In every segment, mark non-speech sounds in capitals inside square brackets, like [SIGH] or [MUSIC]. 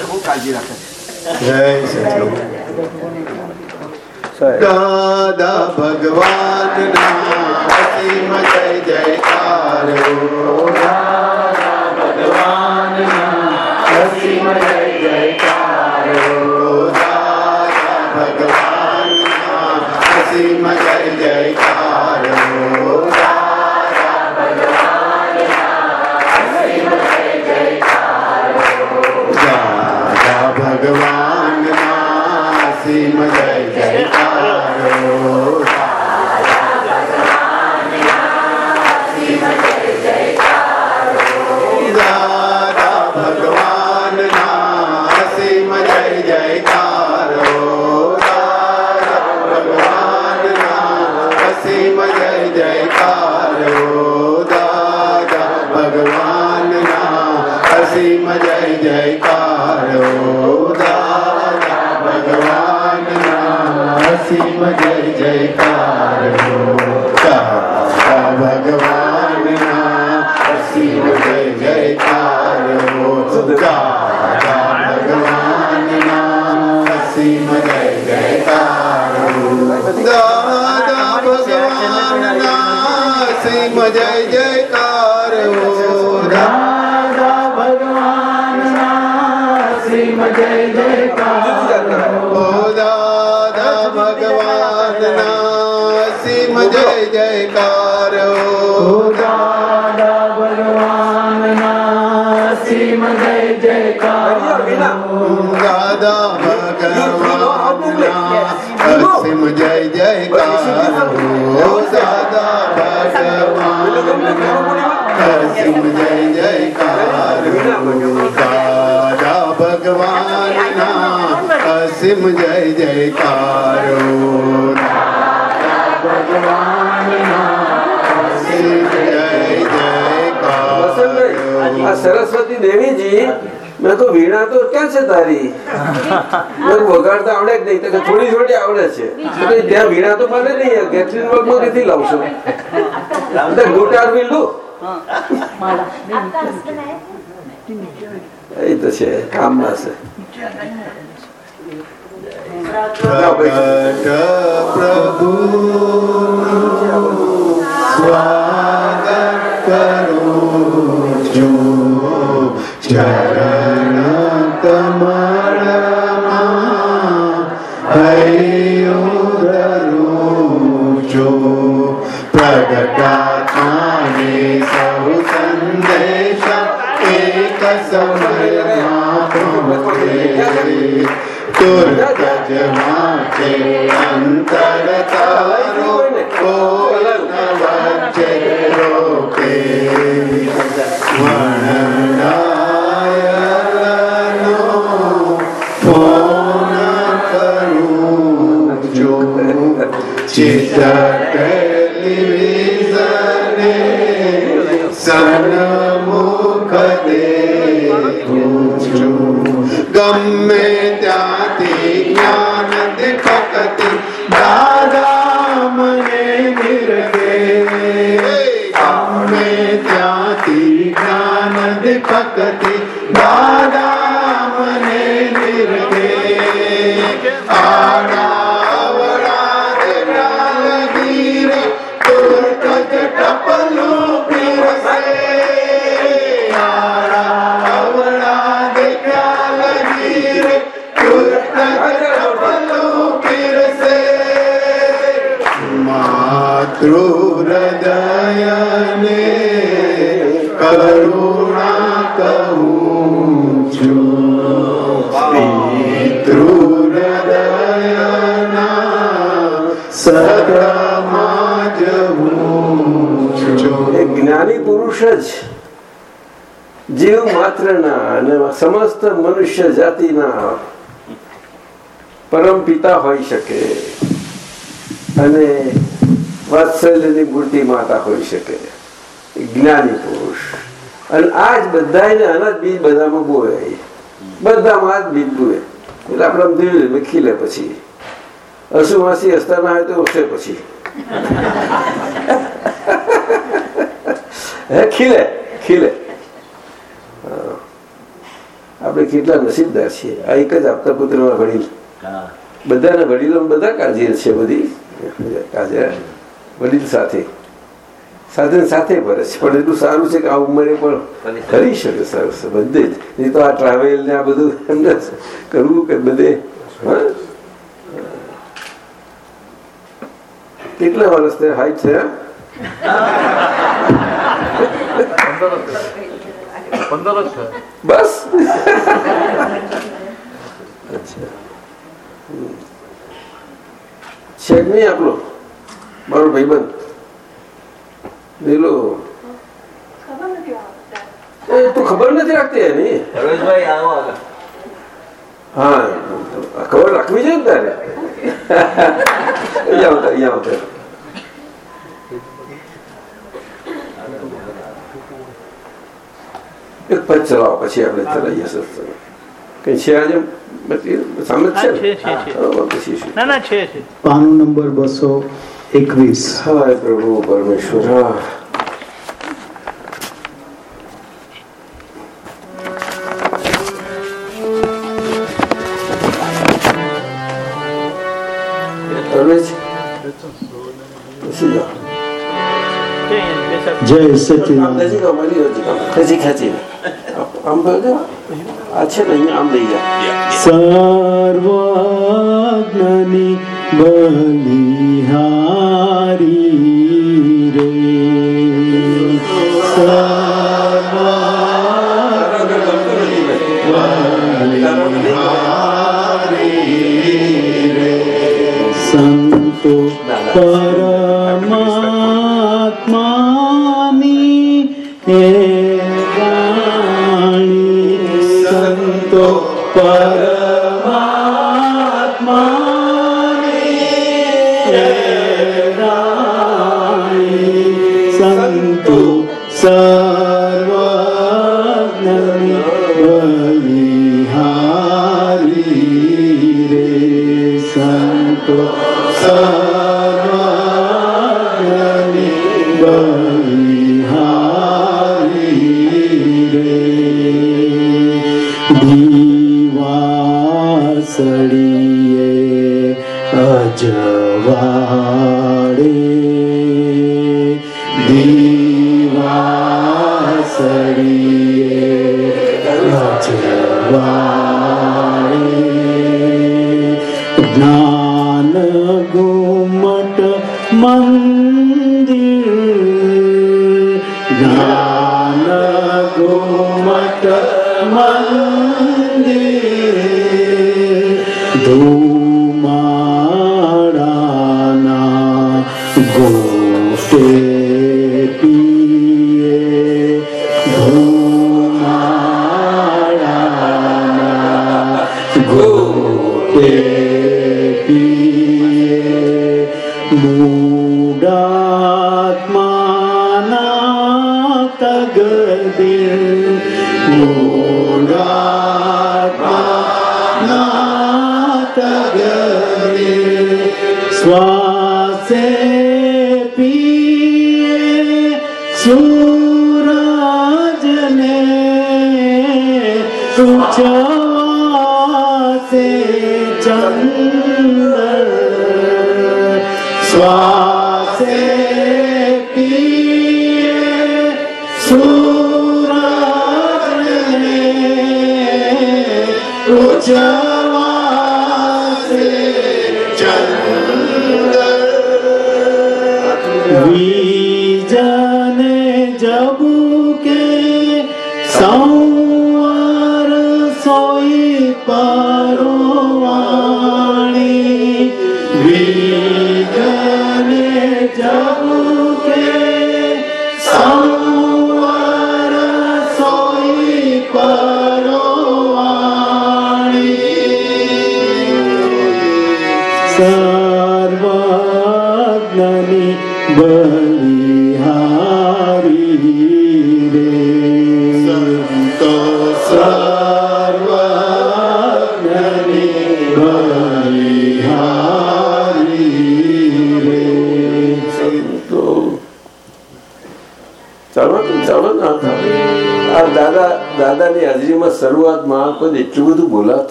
બહુ કાળજી રાખે. છે દાદા ભગવાન જય જયકાર ઓમ જય જયકાર હો સદા ભગવાન કરશું જય જયકાર હો સદા ભગવાનના અસીમ જય જયકાર હો ભગવાનના જય જયકાર સરસ્વતી દેવીજી મેં કહું વીણા તો ક્યાં છે તારી? [LAUGHS] વગાડતા આવડે જ નહીં તો થોડી થોડી આવડે છે. ત્યાં વીણા તો મને નહીં કેથરીન વર્ગમાં ક્યાંથી લાવશો? ગુટાર બી લો. એ તો છે કામમાં છે. પ્રગટ પ્રભુ સ્વાગત કરું છું. जगतमणमा हरिद्ररुचो संदेश एक संदेश एकसमयमा जमा के सकलिविसरे सनमुखदे જ્ઞાની પુરુષ જ જીવ માત્રના અને સમસ્ત મનુષ્ય જાતિના પરમ પિતા હોઈ શકે અને વાત્સલ્યની મૂર્તિ માતા હોઈ શકે. જ્ઞાની પુરુષ. અને આ જ બધાને આના જ બીજ બધામાં બોવે. બધામાં જ બીજ બોવે. એટલે આપણે આમ ધીરે લખી લે પછી. અશુમાસી હસ્તાના આવે હોય તો હશે પછી. હે ખીલે ખીલે. આપણે કેટલા નસીબદાર છીએ. આ એક જ આપતા પુત્રમાં વડીલ. બધાના વડીલો બધા કાજેર છે બધી. કાજેર વડીલ સાથે. સાથે સાથે ફરે છે. પણ એટલું સારું છે કે આ ઉંમરે પણ કરી શકે સરસ. બધે જ. નહીં તો આ ટ્રાવેલ ને આ બધું એમને કરવું કે બધે. કેટલા વર્ષ તે હાઈટ છે બસ. છેક નહીં આપલો મારો ભાઈબંધ. નીલો એ તું ખબર નથી રાખતી એની. હા ખબર રાખવી છે ને તારે? અહીંયા આવતા અહીંયા આવતા. એક પદ ચલાવો પછી આપણે ચલાવીએ સત્સંગ કઈ છે આજે બધી સામે જ હા, છે છે, ને? છે, છે. હા, પછી શું ના ના છે છે પાનું નંબર બસો એકવીસ હાય પ્રભુ પરમેશ્વર આવો. ખેંચી ખેંચીને આમ ભરજો. આ છે ને અહીંયા આમ લઈ સર્વજ્ઞની બલિહારી રે સંતો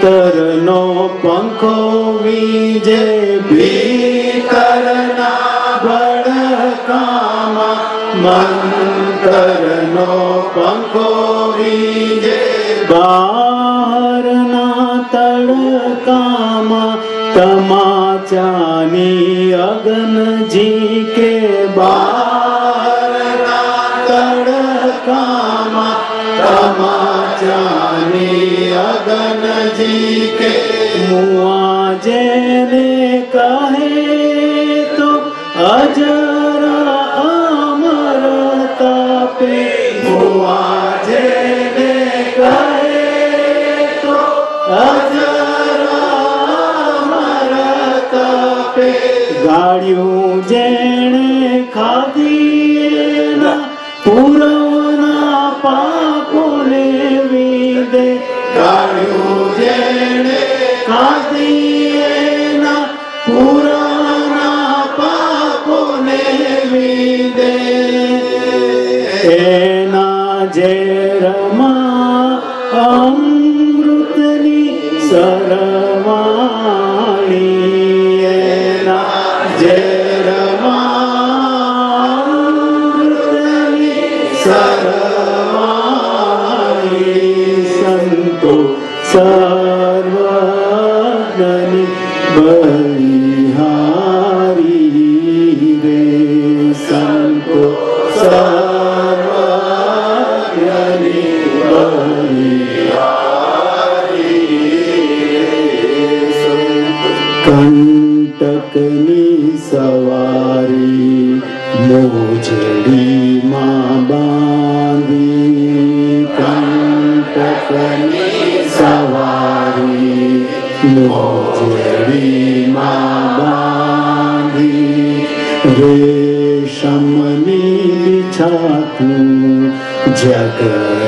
મંતરનો પંખો વીજે ભીતરના ભડકામાં મંતરનો પંખો વીજે બહારના તડકામાં તમાચાની અગન કે બહારના અગન ઝીકે મુઆ જેને કહે તો અજરા અમર તાપે મુઆ જેને કહે તો અજરા અમર તાપે ગાડ્યું જેણે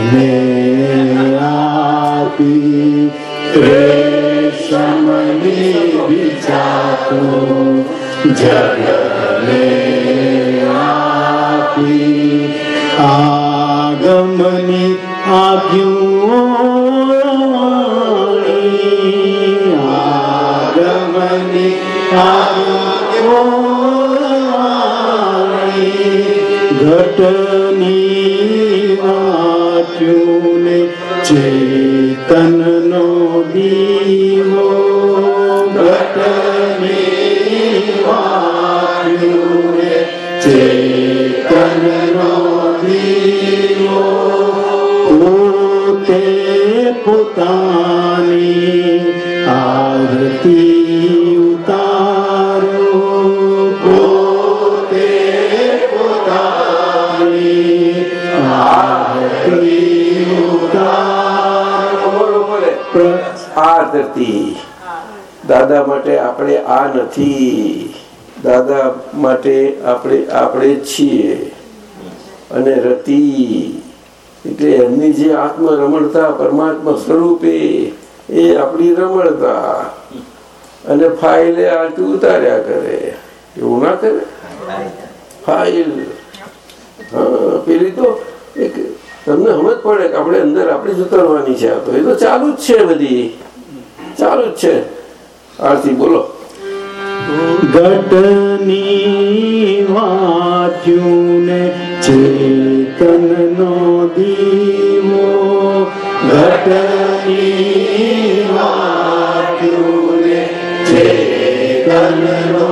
જગને આપી રેશમની બિછાતું જગને આપી આગમની આવ્યું આગમની આવ્યું ઘટની चेत દાદા માટે આપણે આ નથી. દાદા માટે આપણે આપણે છીએ. અને રતી. એટલે એમની જે આત્મ રમણતા પરમાત્મા સ્વરૂપે, એ આપણી રમણતા. અને ફાઇલે આટું ઉતાર્યા કરે. એવું ના કરે? ફાઇલ. પેલી તો એક, તમને સમજ પડે કે આપણે અંદર આપણે જ ઉતારવાની છે આ તો. એ તો ચાલુ જ છે બધી. ચાલુ જ છે. આરતી બોલો. ઘટની વાચ્યુને ચેતનનો દીવો. ઘટની વાચ્યુને ચેતનનો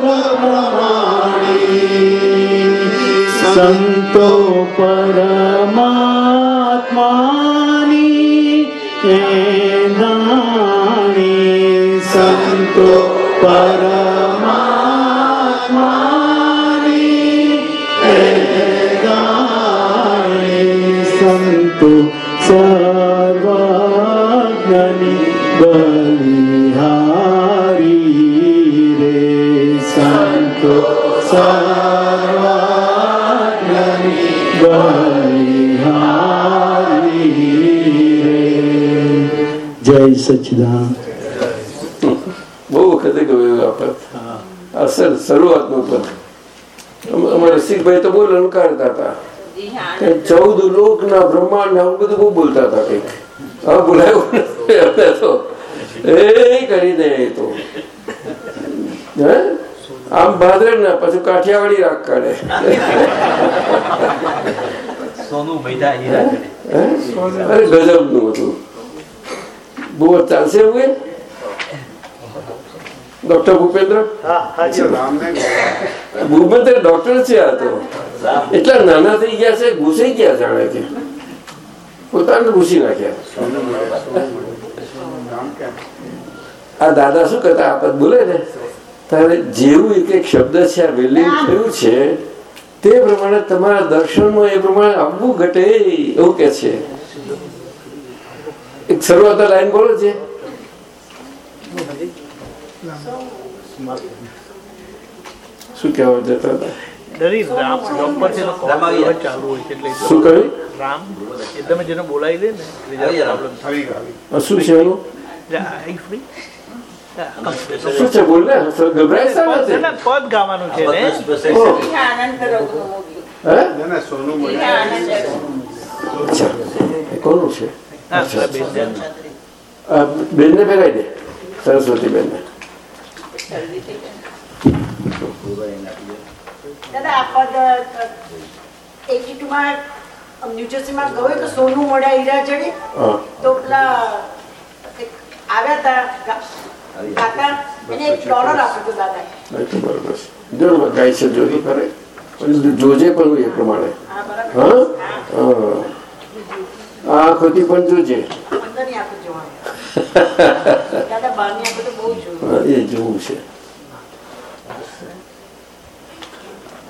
प्रमाणि सन्तो परमात्मानि सन्तो पर જય સચિદાન બહુ વખતે ગયો આ પદ. આ સર શરૂઆતનો પદ. અમ- અમારા શીખભાઈ તો બહુ લલકારતા હતા. ચૌદ લોક ના બ્રહ્માંડ ના બધું બહુ બોલતા હતા કંઈક. હા બોલાયું. તો. એ કરી દે તો. હે? આમ ભાદરે ને પછી કાઠિયાવાડી રાખ કાઢે. સોનું ગજબનું હતું. બહુ ચાલશે એવું એ ડોક્ટર ભૂપેન્દ્ર? ભૂપેન્દ્ર ડોક્ટર છે આ તો. એટલા નાના થઈ ગયા છે ઘૂસી ગયા જાણે કે પોતાને ઘૂસી નાખ્યા. આ દાદા શું કહેતા? આપત બોલે ને? તારે જેવું એક એક શબ્દ છે આ બિલ્ડિંગ થયું છે તે પ્રમાણે તમારા દર્શનમાં એ પ્રમાણે આવવું ઘટે એવું કે છે. એક શરૂઆત લાઈન બોલો છે. શું કહેવા જતા હતા? શું છે એનું? કોનું છે? બેનને પહેરાઈ દે સરસ્વતી બેનને દાદા આ પદ એટી ટુમાં ન્યુજર્સીમાં ગયો તો સોનું મોડા હીરા જડે તો પેલા આવ્યા હતા કાકા એને એક ડોલર આપ્યો હતો દાદા બરોબર છે ગાય છે જોજો ખરે જોજે પણ એ પ્રમાણે. હા. હા. આ ખોટી પણ જોજે. [LAUGHS] એ જોવું છે.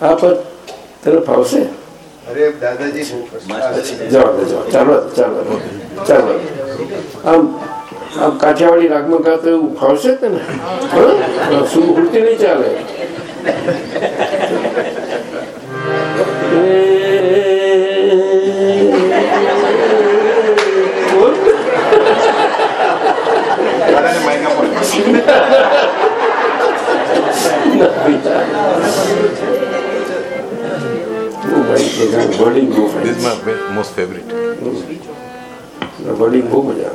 હા પણ તને ફાવશે અરે દાદાજી જવા દે જવા ચાલો ચાલો ચાલો. આમ આમ કાઠિયાવાડી રાગમાં ગાતો એવું ફાવશે જ ને શું ઉડતી નહીં ચાલે? Birding go this my most favourite birding go मजा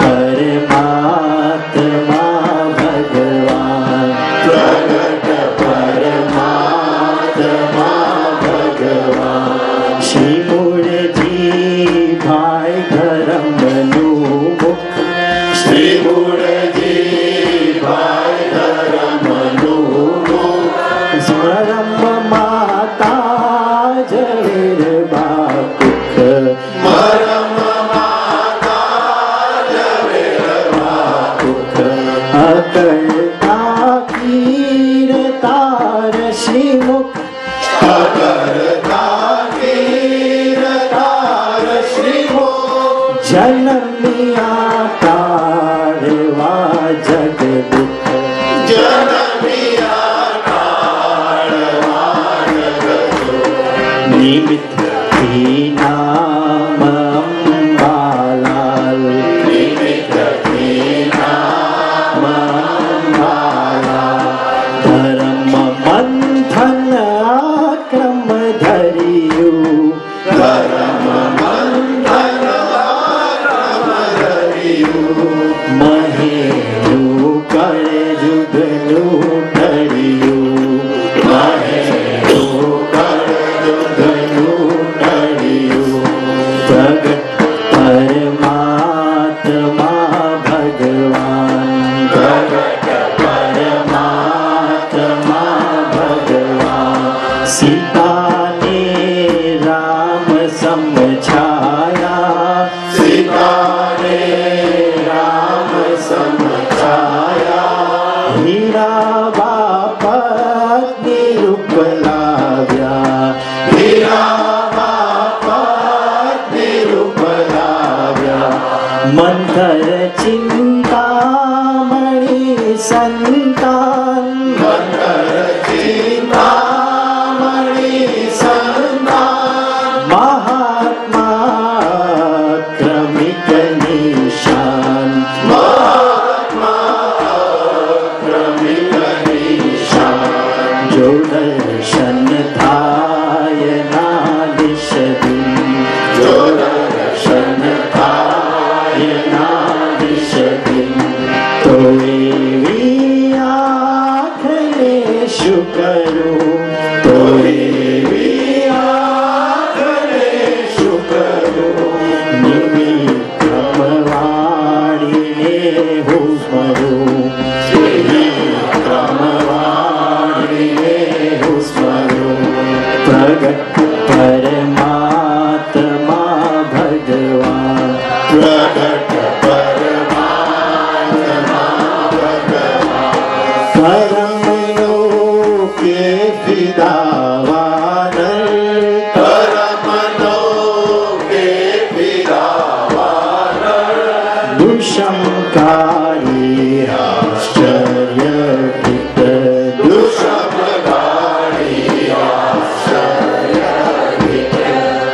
Hare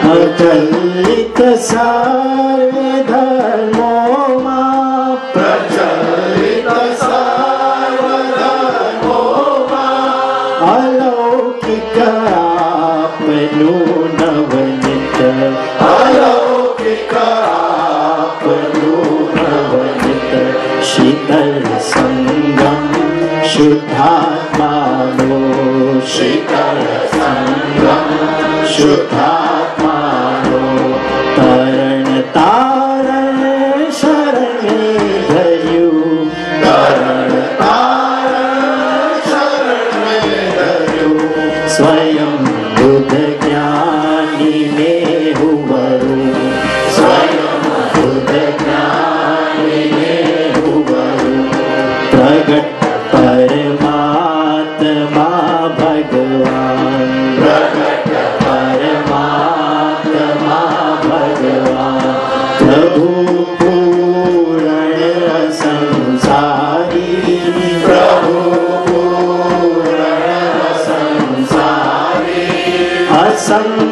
प्रचलित सार धनो मा प्रचलित अलौकिक आपनो नवनित शीतल सङ्गम शुद्धात्मानो शीतल सङ्गम शुद्ध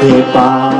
Bye.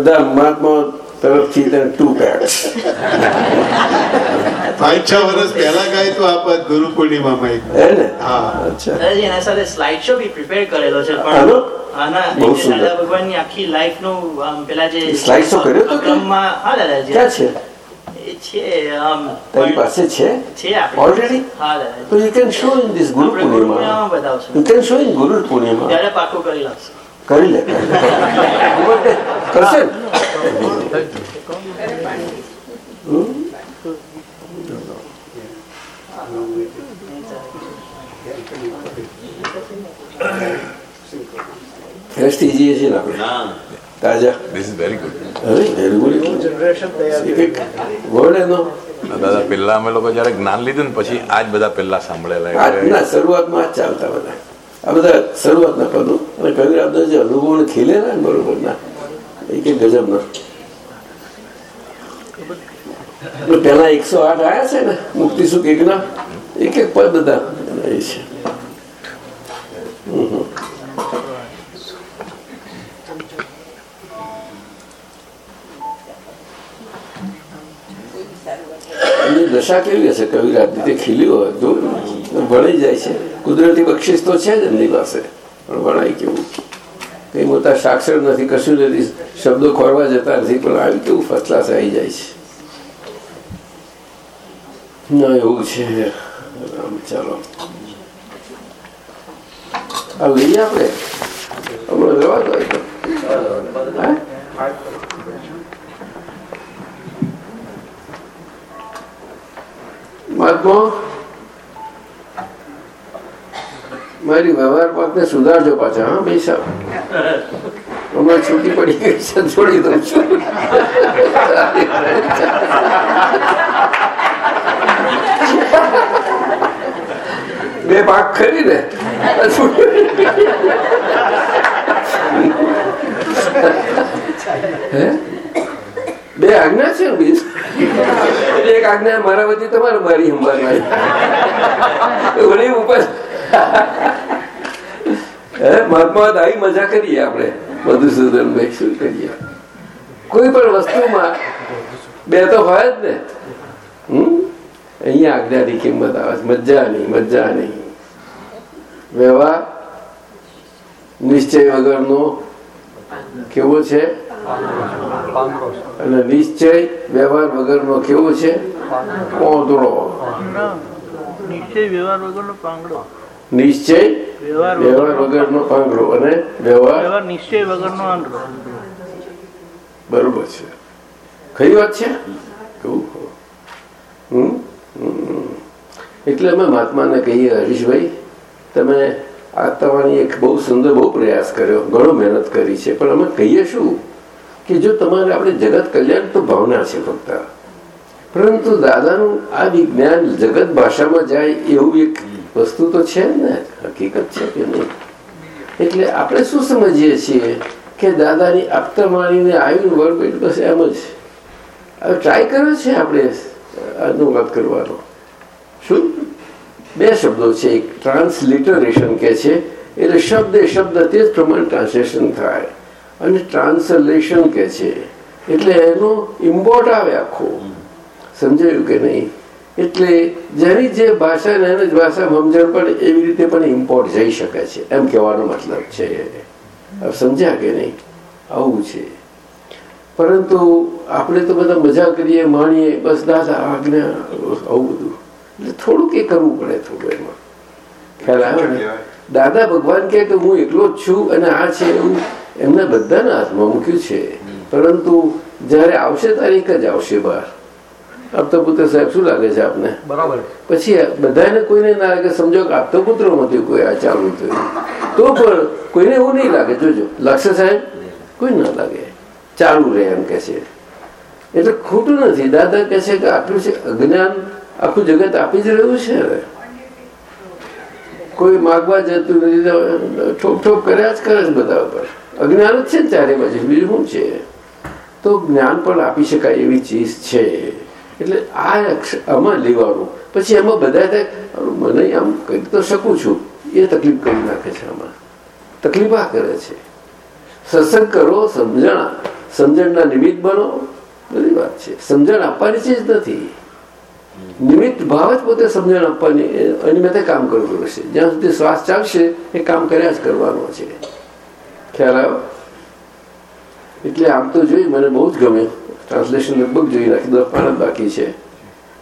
બધા મહાત્મા તરફથી તેને પેડ ગુરુ પૂર્ણિમામાં એક. પેલા જે સ્લાઇડ શો કર્યો તો છે? આમ તારી પાસે છે? You can show in Guru Purnima ત્યારે પાકો કરી લાવશું. કરી લે. તાજા This is very good. હવે very જનરેશન એક દાદા પેલા અમે લોકો જ્યારે જ્ઞાન લીધું ને પછી આજ બધા પેલા સાંભળેલા આજના શરૂઆતમાં જ ચાલતા બધા. આ બધા શરૂઆતના પદો. અને કવિરાજના જે અનુગુણ ખીલેલા ને બરોબર ના એ કે ગજબના પેલા એકસો આઠ આવ્યા છે ને મુક્તિ સુખ એકના એક એક પદ બધા. છે. દશા કેવી હશે કવિરાજ તે ખીલ્યું હોય, તો ભણાઈ જાય છે. કુદરતી બક્ષિસ તો છે જ એમની પાસે. પણ ભણાય કેવું? કઈ મોટા સાક્ષર નથી, કશું નથી. શબ્દો ખોરવા જતા નથી, પણ આવી કેવું ફર્સ્ટ ક્લાસ આવી જાય છે? ના, એવું છે. ચાલો. આ લઈએ આપણે? હમણાં લેવા દો એ તો. હા? મહાત્મા મારી વ્યવહાર પાકને સુધારજો પાછા, હા, ભાઈ સાહેબ? હમણાં છૂટી પડી ગઈ છે, છોડી દઉં છું. બે પાક ખરી ને બે આજ્ઞા છે ને એક આજ્ઞા મારા વચ્ચે તમારે મારી સંભાળવાની. ઉપર મહાત્મા આવી મજા કરીએ આપણે. મધુસૂદન ભાઈ, શું કરીએ? કોઈ પણ વસ્તુમાં, બે તો હોય જ ને. હમ? અહીંયા આજ્ઞાની કિંમત આવે મજા નહીં મજા નહીં. વ્યવહાર નિશ્ચય વગરનો કેવો છે? અને નિશ્ચય વ્યવહાર વગરનો કેવો છે? કોંદડો નિશ્ચય વ્યવહાર વગરનો પાંગડો. નિશ્ચય વ્યવહાર વ્યવહાર વગરનો પાંગડો. અને વ્યવહાર વ્યવહાર નિશ્ચય વગરનો આંગળો બરોબર છે. ખરી વાત છે? કેવું? હમ? હમ. એટલે અમે મહાત્માને કહીએ હરીશભાઈ તમે આ તમારી એક બહુ સુંદર બહુ પ્રયાસ કર્યો. ઘણો મહેનત કરી છે. પણ અમે કહીએ શું? કે જો તમારે આપણે જગત કલ્યાણ તો ભાવના છે ફક્ત. પરંતુ દાદાનું આ વિજ્ઞાન જગત ભાષામાં જાય એવું એક વસ્તુ તો છે ને, હકીકત છે કે નહીં? એટલે આપણે શું સમજીએ છીએ કે દાદાની આપતામાણીને આવ્યું વર્ડ બસ એમ જ. હવે ટ્રાય કર્યો છે આપણે અનુવાદ કરવાનો? શું? બે શબ્દો છે. એક ટ્રાન્સલિટરેશન કે છે. એટલે શબ્દ શબ્દ તે જ પ્રમાણે ટ્રાન્સલેશન થાય. અને ટ્રાન્સલેશન કે છે. એટલે એનો ઇમ્પોર્ટ આવે આખો. સમજાયું કે નહીં? એટલે જેની જે ભાષા ને એને જ ભાષા સમજણ પડે એવી રીતે પણ ઇમ્પોર્ટ જઈ શકે છે. એમ કહેવાનો મતલબ છે. સમજ્યા કે નહીં? આવું છે. પરંતુ આપણે તો બધા મજા કરીએ માણીએ બસ દાદા આજ્ઞા આવું બધું. એટલે થોડુંક એ કરવું પડે થોડું એમાં. ખ્યાલ આવે ને? દાદા ભગવાન કહે કે હું એકલો જ છું અને આ છે એવું એમને બધાના હાથમાં મૂક્યું છે. પરંતુ જ્યારે આવશે તારીખ જ આવશે બહાર. આપતા પુત્ર સાહેબ શું લાગે છે આપને? બરાબર. પછી બધાને કોઈને ના લાગે સમજો કે આપતો પુત્રોમાંથી કોઈ આ ચાલુ થયું. તો પણ કોઈને એવું નહીં લાગે. જોજો લાગશે સાહેબ? કોઈ ના લાગે. ચાલુ રહે એમ કે છે. એટલે ખોટું નથી. દાદા કે છે કે આપ્યું છે અજ્ઞાન આખું જગત આપી જ રહ્યું છે હવે. કોઈ માગવા જતું નથી. ઠોપ ઠોક કર્યા જ કરે છે બધા ઉપર. અજ્ઞાન જ છે ચારે બાજુ બીજું શું છે? તો જ્ઞાન પણ આપી શકાય એવી ચીજ છે. એટલે આ આમાં લેવાનું. પછી એમાં બધા મને આમ કહી તો શકું છું. એ તકલીફ કરી નાખે છે આમાં. તકલીફ આ કરે છે. સત્સંગ કરો, સમજણ. સમજણના નિમિત્ત બનો. બધી વાત છે. સમજણ આપવાની ચીજ નથી. નિમિત્ત ભાવ જ પોતે સમજણ આપવાની. એની મેં કામ કરવું પડશે. જ્યાં સુધી શ્વાસ ચાલશે, એ કામ કર્યા જ કરવાનો છે. ખ્યાલ આવ્યો એટલે આમ તો જોઈ મને બહુ જ ગમે ટ્રાન્સલેશન લગભગ જોઈ નાખી દસ પણ બાકી છે.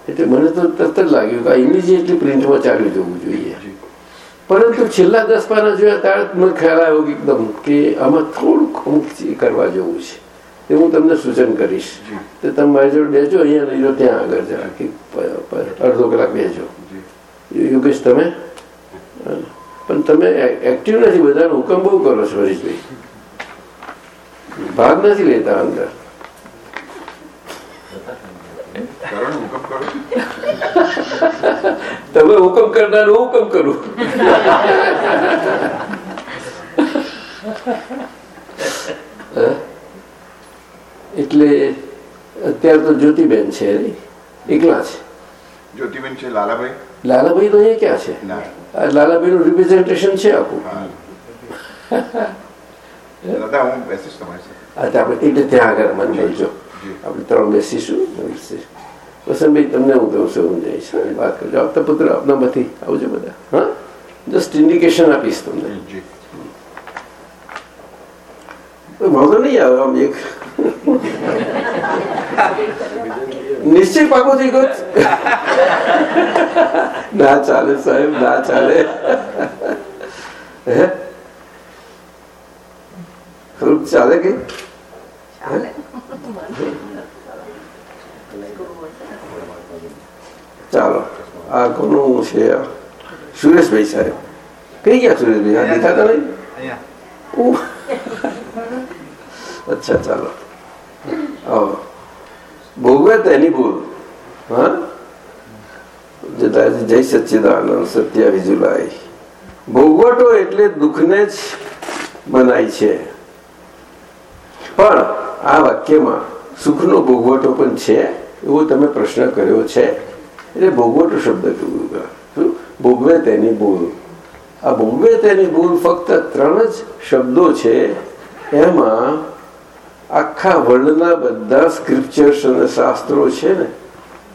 એટલે મને તો તરત જ લાગ્યું કે આ ઇમિડિયેટલી પ્રિન્ટમાં ચાલ્યું જવું જોઈએ. પરંતુ છેલ્લા દસ પાના જોયા ત્યારે મને ખ્યાલ આવ્યો કે એકદમ કે આમાં થોડુંક અમુક કરવા જેવું છે. તે હું તમને સૂચન કરીશ. તો તમે મારી જોડે બેજો અહીંયા લઈ લો ત્યાં આગળ જરા કે અડધો કલાક બેજો. યોગેશ તમે. પણ તમે એક્ટિવ નથી બધાનો હુકમ બહુ કરો છો હરીશભાઈ. ભાગ નથી લેતા અંદર. તમે હુકમ કરનાર હું હુકમ કરું. એટલે અત્યારે તો જ્યોતિબેન છે? એકલા છે. જ્યોતિબેન છે લાલાભાઈ? લાલાભાઈ તો અહીંયા ક્યાં છે? ના. લાલાભાઈનું રિપ્રેઝન્ટેશન છે આખું. એટલે ત્યાં આગળ મને લઈજો જી. આપણે ત્રણ બેસીશું વસંતભાઈ તમને હું કહું છું હું જઈશ. વાત કરજો. આપતા પુત્ર આપનામાંથી આવજો બધા. હા? જસ્ટ ઇન્ડિકેશન આપીશ તમને. વાંધો નહીં આવે આમ એક નિશ્ચય પાકો થઈ ગયો ના ચાલે સાહેબ ના ચાલે. હે? ચાલે કે? ચાલો. આ કોનું છે? આ? સુરેશભાઈ સાહેબ. કઈ ગયા સુરેશભાઈ? દેખાતા નહીં ઉહ. અચ્છા ચાલો. ભોગવે તેની ભૂલ જય સચ્ચિદાનંદ સત્યાવીસ જુલાઈ ભોગવટો એટલે દુઃખને જ બનાય છે. પણ આ વાક્યમાં સુખનો ભોગવટો પણ છે, એવો તમે પ્રશ્ન કર્યો છે. એટલે ભોગવટો શબ્દ શું? ભોગવે તેની ભૂલ. આ ભોગવે તેની ભૂલ ફક્ત ત્રણ જ શબ્દો છે. એમાં આખા વર્ણના બધા સ્ક્રિપ્ચર્સ અને શાસ્ત્રો છે ને,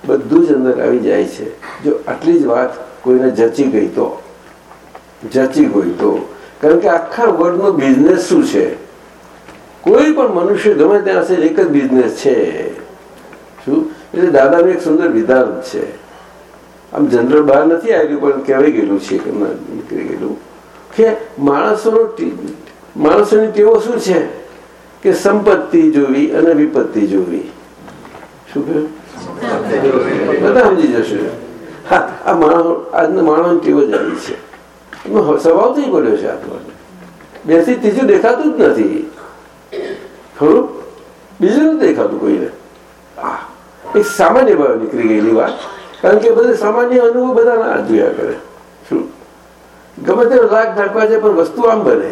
બધું જ અંદર આવી જાય છે. જો આટલી જ વાત કોઈને જચી ગઈ તો, જચી ગઈ તો. કારણ કે આખા વર્લ્ડનો બિઝનેસ શું છે? કોઈ પણ મનુષ્ય ગમે ત્યાં હશે, એક જ બિઝનેસ છે. શું? એટલે દાદાનું એક સુંદર વિધાન છે. આમ જનરલ બહાર નથી આવ્યું, પણ કહેવાય ગયેલું છે નીકળી ગયેલું. કે માણસોનો માણસોની ટેવો શું છે? કે સંપત્તિ જોવી અને વિપત્તિ જોવી. શું બધા સમજી જશે. હા માણસો આવી છે. એનો બોલ્યો છે બેથી ત્રીજું દેખાતું જ નથી. ખરું? બીજું નથી દેખાતું કોઈને. આ, એક સામાન્ય ભાવ નીકળી ગયેલી વાત. કારણ કે બધા સામાન્ય અનુભવ બધાના જોયા કરે. શું? ગમે તે લાગ નાખવા છે પણ વસ્તુ આમ બને.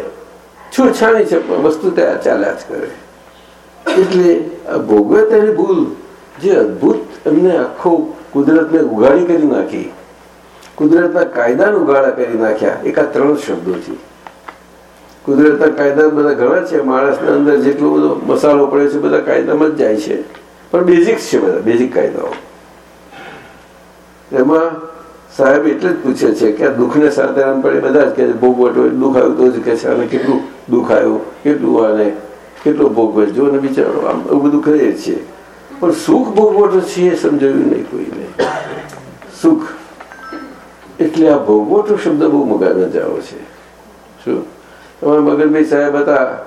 છૂટછાણી છે, પણ વસ્તુ ત્યાં ચાલ્યા જ કરે. એટલે આ ભોગવે તેની ભૂલ, જે અદભુત એમને આખો કુદરતને ઉગાડી કરી નાખી, કુદરતના કાયદાને ઉગાડા કરી નાખ્યા, એક આ ત્રણ શબ્દો છે કુદરતના કાયદા બધા ઘણા છે, માણસના અંદર જેટલો બધો મસાલો પડે છે, બધા કાયદામાં જ જાય છે. પણ બેઝિક્સ છે બધા બેઝિક કાયદાઓ. એમાં સાહેબ એટલે જ પૂછે છે કે આ દુઃખને આમ પડે બધા જ કે ભોગવટ હોય, દુઃખ આવ્યું તો જ કે છે, અને કેટલું દુઃખ આવ્યું, કેટલું આને કેટલો ભોગવે જો ને બિચારો, આમ બધું કરીએ છીએ. પણ સુખ ભોગવટો છે એ સમજાવ્યું નહીં કોઈને. સુખ એટલે આ ભોગવટો શબ્દ બહુ મગજને જાઓ છે. શું? તમારા મગનભાઈ સાહેબ હતા,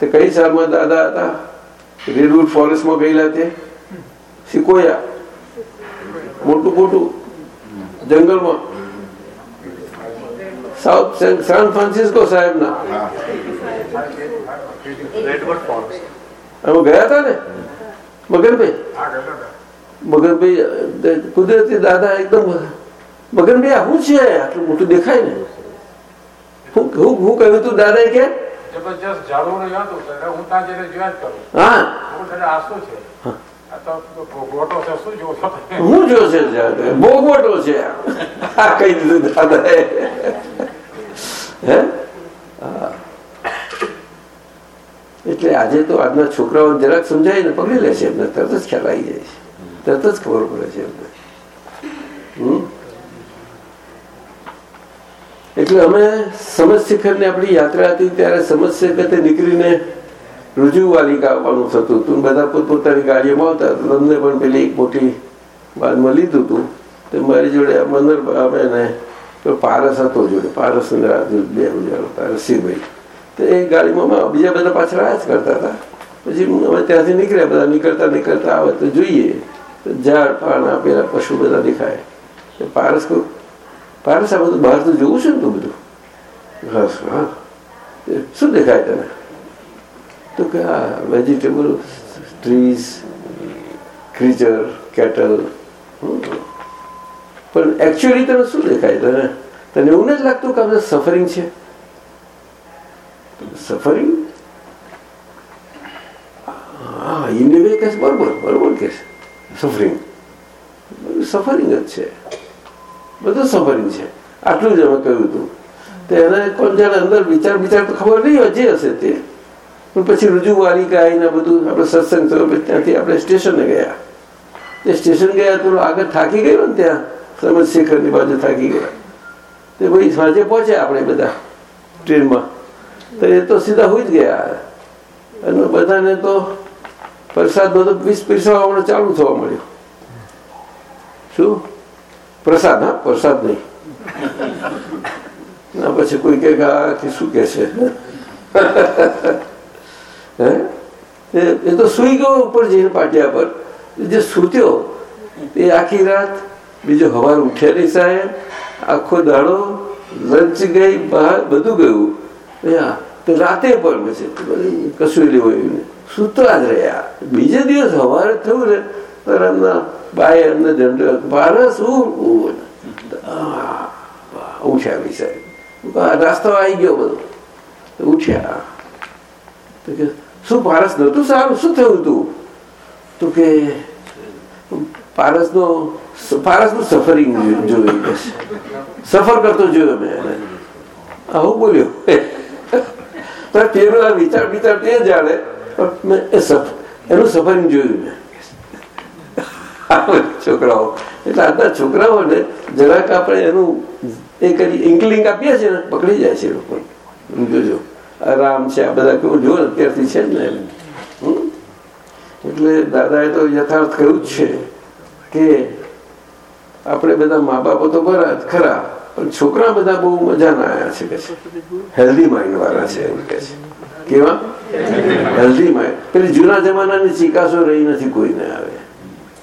તે કઈ સાલમાં દાદા હતા? રેડવુડ ફોરેસ્ટમાં ગયેલા તે? સિકોયા મોટું મોટું? જંગલમાં? સાઉથ સાન ફ્રાન્સિસ્કો સાહેબના? ગયા હતા ને? મગનભાઈ? મગનભાઈ કુદરતી દાદા એકદમ મગનભાઈ આ શું છે? આટલું મોટું દેખાય ને? હું હું કહ્યું તું દાદા કે? જબરજસ્ત ઝાડું રહ્યું હતું હું ત્યાં જઈને જોયા જ કરું. હા. હું ત્યારે આ છે હું જો બહુ મોટો છે. આ કઈ દીધું દાદા હે? હા. એટલે આજે તો આજના છોકરાઓ જરાક સમજાય ને પકડી લે છે એમને, તરત જ ખ્યાલ આવી જાય છે. તરત જ ખબર પડે છે એમને? એટલે અમે સમજ શિખરની આપણી યાત્રા હતી ત્યારે સમજ શિખરથી નીકળીને રુજુવાલિકા આવવાનું થતું હતું. બધા પોતપોતાની ગાડીઓમાં આવતા હતા. તમને પણ પેલી એક મોટી બાદમાં લીધું હતું. તો મારી જોડે આ મંદર અમે ને પારસ હતો જોડે. પારસ બે ઉજાડો પારસીભાઈ તો એ ગાડીમાં બીજા બધા પાછળ આ જ કરતા હતા. પછી અમે ત્યાંથી નીકળ્યા, બધા નીકળતા નીકળતા આવે તો જોઈએ. તો ઝાડ પાન આપેલા પશુ બધા દેખાય. પારસ કહું પારસ આ બધું બહાર તો જોવું છે ને તું બધું? બસ હા. શું દેખાય તને? તો કે આ વેજીટેબલ ટ્રીઝ ક્રીચર કેટલ પણ એકચ્યુઅલી તને શું દેખાય તને? તને એવું નથી લાગતું કે આપણે સફરિંગ છે? સફરિંગ હા કેસ કે બરોબર બરોબર કેસ સફરિંગ સફરિંગ જ છે. બધું સફરિંગ છે. આટલું જ અમે કહ્યું હતું. તો એને કોણ જાણે અંદર વિચાર વિચાર તો ખબર નહીં, હજી હશે તે. પણ પછી રુજુવાલી આવીને બધું આપણે સત્સંગ થયો, પછી ત્યાંથી આપણે સ્ટેશને ગયા. તે સ્ટેશન ગયા તો આગળ થાકી ગયો ને ત્યાં. સમજ શેખરની બાજુ થાકી ગયા. તે ભાઈ સાંજે પહોંચ્યા આપણે બધા ટ્રેનમાં. તો એ તો સીધા હોઈ જ ગયા. અને બધાને તો પ્રસાદ બધો પીસ પૈસા હમણાં ચાલુ થવા મળ્યો. શું? પ્રસાદ, હા? પ્રસાદ નહીં. પછી કોઈ કે કે આ શું કે છે? એ- તો સુઈ ગયો ઉપર જઈને પાટિયા પર. જે સૂત્યો, એ આખી રાત, બીજો હવાર ઉઠ્યા નહીં સાહેબ. આખો દાડો લંચ ગઈ, બહાર બધું ગયું. તો રાતે પણ પછી કશું હોય. નહીં સૂતા જ રહ્યા. બીજે દિવસ સવારે થયું ને એમના બાય એમને જનરલ ભારસ ઊંઘ ઉઠ્યા સાહેબ. આ આવી ગયો બધો. ઉઠ્યા. તો કે, શું પારસ નતું સારું? શું થયું તું? તો કે, પારસનો પારસનું સફરિંગ જોયું. સફર કરતો જોયો મેં આવું બોલ્યો. તો પેલો આ વિચાર વિચાર તે જાણે એનું સફરિંગ જોયું મેં. છોકરાઓ, એટલે આજના છોકરાઓને જરાક આપણે એનું એ કરી ઇન્કલિંગ આપીએ છીએ ને, પકડી જાય છે લોકો. જોજો. આરામ છે, આ બધા કેવું જો અત્યારથી છે ને? એટલે દાદાએ તો યથાર્થ કહ્યું જ છે કે આપણે બધા મા બાપો તો બરા ખરા. પણ છોકરા બધા બહુ મજાના આવ્યા છે કે છે. હેલ્ધી માઇન્ડ વાળા છે એમ કે છે. કેવા? હેલ્ધી માઇન્ડ પેલી જૂના જમાનાની ચિકાસો રહી નથી કોઈને આવે.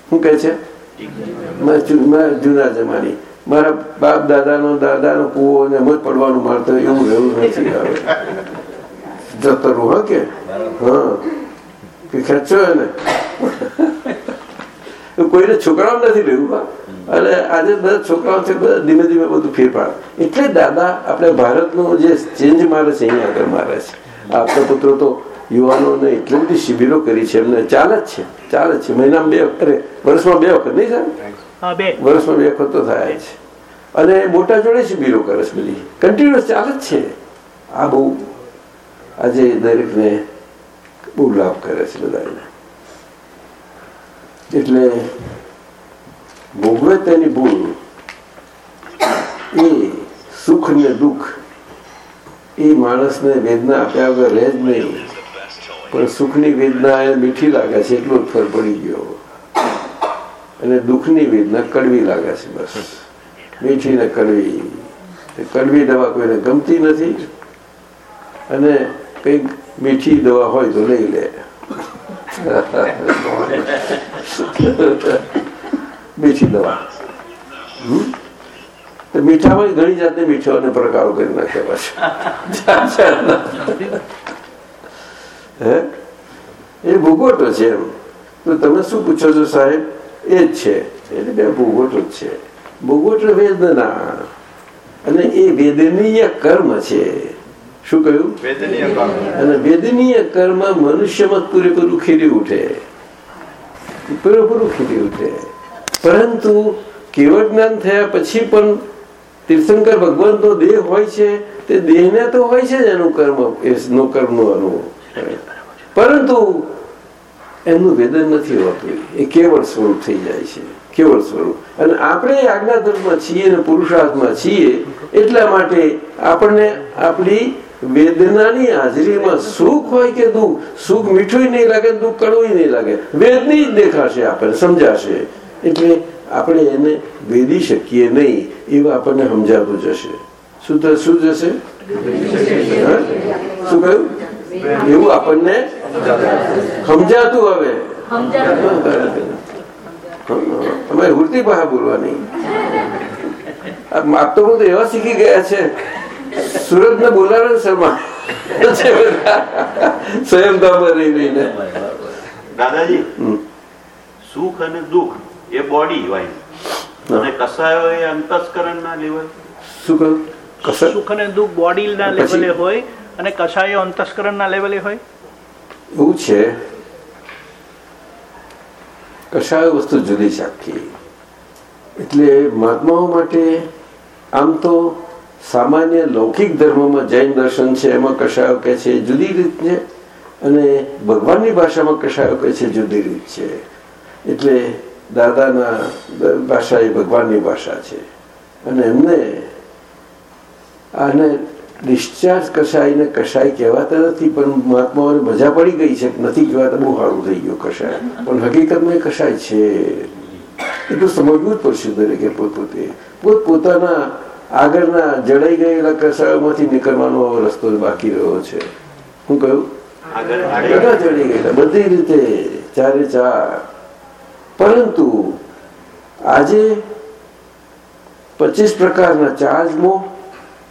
શું કહે છે? જૂના જમાની. મારા બાપ દાદાનો દાદાનો કુવો ને એમ પડવાનું મારતો એવું રહ્યું નથી આવે જતરું, હા કે? હા. કે ખેંચો એને. કોઈને છોકરાઓ નથી રહ્યું હા? અને આજે બધા છોકરાઓ છે બધા ધીમે ધીમે બધું ફેરફાર. એટલે દાદા આપણે ભારતનું જે ચેન્જ મારે છે અહીંયા આગળ મારે છે. આપણા પુત્રો તો યુવાનોને એટલી બધી શિબિરો કરી છે એમને ચાલે જ છે ચાલે જ છે. મહિનામાં બે વખત વર્ષમાં બે વખત નહીં સાહેબ? વર્ષમાં બે વખત તો થાય છે અને મોટા જોડે શિબિરો કરે છે બધી. કન્ટિન્યુઅસ ચાલે જ છે. આ બહુ આજે દરેકને બહુ લાભ કરે છે બધાને. એટલે ભોગવે તેની ભૂલ એ સુખ ને દુઃખ એ માણસને વેદના આપ્યા વગર રહે જ નહીં પણ સુખની વેદના એ મીઠી લાગે છે એટલો જ ફર પડી ગયો અને દુઃખની વેદના કડવી લાગે છે બસ મીઠી ને કડવી કડવી દવા કોઈને ગમતી નથી અને કંઈક મીઠી દવા હોય તો લઈ લે મીઠી દવા. મીઠામાં ઘણી જાતની મીઠો અને પ્રકારો કરી નાખ્યા પાછા. હે? એ ભૂગોટો છે એમ. તો તમે શું પૂછો છો સાહેબ? એ જ છે. એટલે બે ભૂગોટો જ છે. ભૂગોટો વેદના. અને એ વેદનીય કર્મ છે. શું કહ્યું? અને વેદનીય કર્મ મનુષ્યમાં પૂરેપૂરું ખીલી ઉઠે. પૂરેપૂરું ખીલી ઉઠે. પરંતુ કેવળ જ્ઞાન થયા પછી પણ તીર્થંકર ભગવાનનો દેહ હોય છે, તે દેહને તો હોય છે એનું કર્મ એનો કર્મનો અનુભવ. પરંતુ એનું વેદન નથી હોતું. એ કેવળ સ્વરૂપ થઈ જાય છે, કેવળ સ્વરૂપ. અને આપણે આજ્ઞા ધર્મમાં છીએ અને પુરુષાર્થમાં છીએ, એટલા માટે આપણને આપણી વેદનાની હાજરીમાં સુખ હોય કે દુઃખ? સુખ મીઠું નહીં લાગે દુઃખ કડવું નહીં લાગે. વેદની જ દેખાશે આપણને, સમજાશે. એટલે આપણે એને વેદી શકીએ નહીં એવું આપણને સમજાતું જશે. શું શું જશે? શું કહ્યું? એવું આપણને સમજાતું હવે. તમારે ઉડતી પાસે બોલવાની. આ માપ તો બધું એવા શીખી ગયા છે. સુરત ને બોલાવે શર્મા. સ્વયં બધા. રહી રહીને. દાદાજી. સુખ અને દુઃખ એ બોડી હોય. અને કસાયો એ અંતસ્કરણ ના લેવલ શું કહ્યું? સુખ અને દુઃખ બોડી ના લેવલે હોય અને કસાયો અંતસ્કરણ ના લેવલે હોય. એવું છે? કશાય વસ્તુ જુદી છે આખી. એટલે મહાત્માઓ માટે આમ તો સામાન્ય લૌકિક ધર્મમાં જૈન દર્શન છે એમાં કશાયો કે છે જુદી રીત છે અને ભગવાનની ભાષામાં કશાયો કે છે જુદી રીત છે. એટલે દાદાના ભાષા એ ભગવાનની ભાષા છે. અને એમને આને ડિસ્ચાર્જ કશાય ને કશાય કહેવાતા નથી પણ મહાત્માઓને મજા પડી ગઈ છે નથી કહેવાતા બહુ સારું થઈ ગયું કસાય પણ હકીકતમાં એ કસાય છે. એટલું સમજવું જ પડશે દરેકે પોતપોતે. પોતપોતાના આગળના જડાઈ ગયેલા કસાયોમાંથી નીકળવાનો રસ્તો બાકી રહ્યો છે. હું કહ્યું બધા ગયેલા. બધી રીતે ચારે ચાર પરંતુ આજે પચીસ પ્રકારના ચાર્જમાં,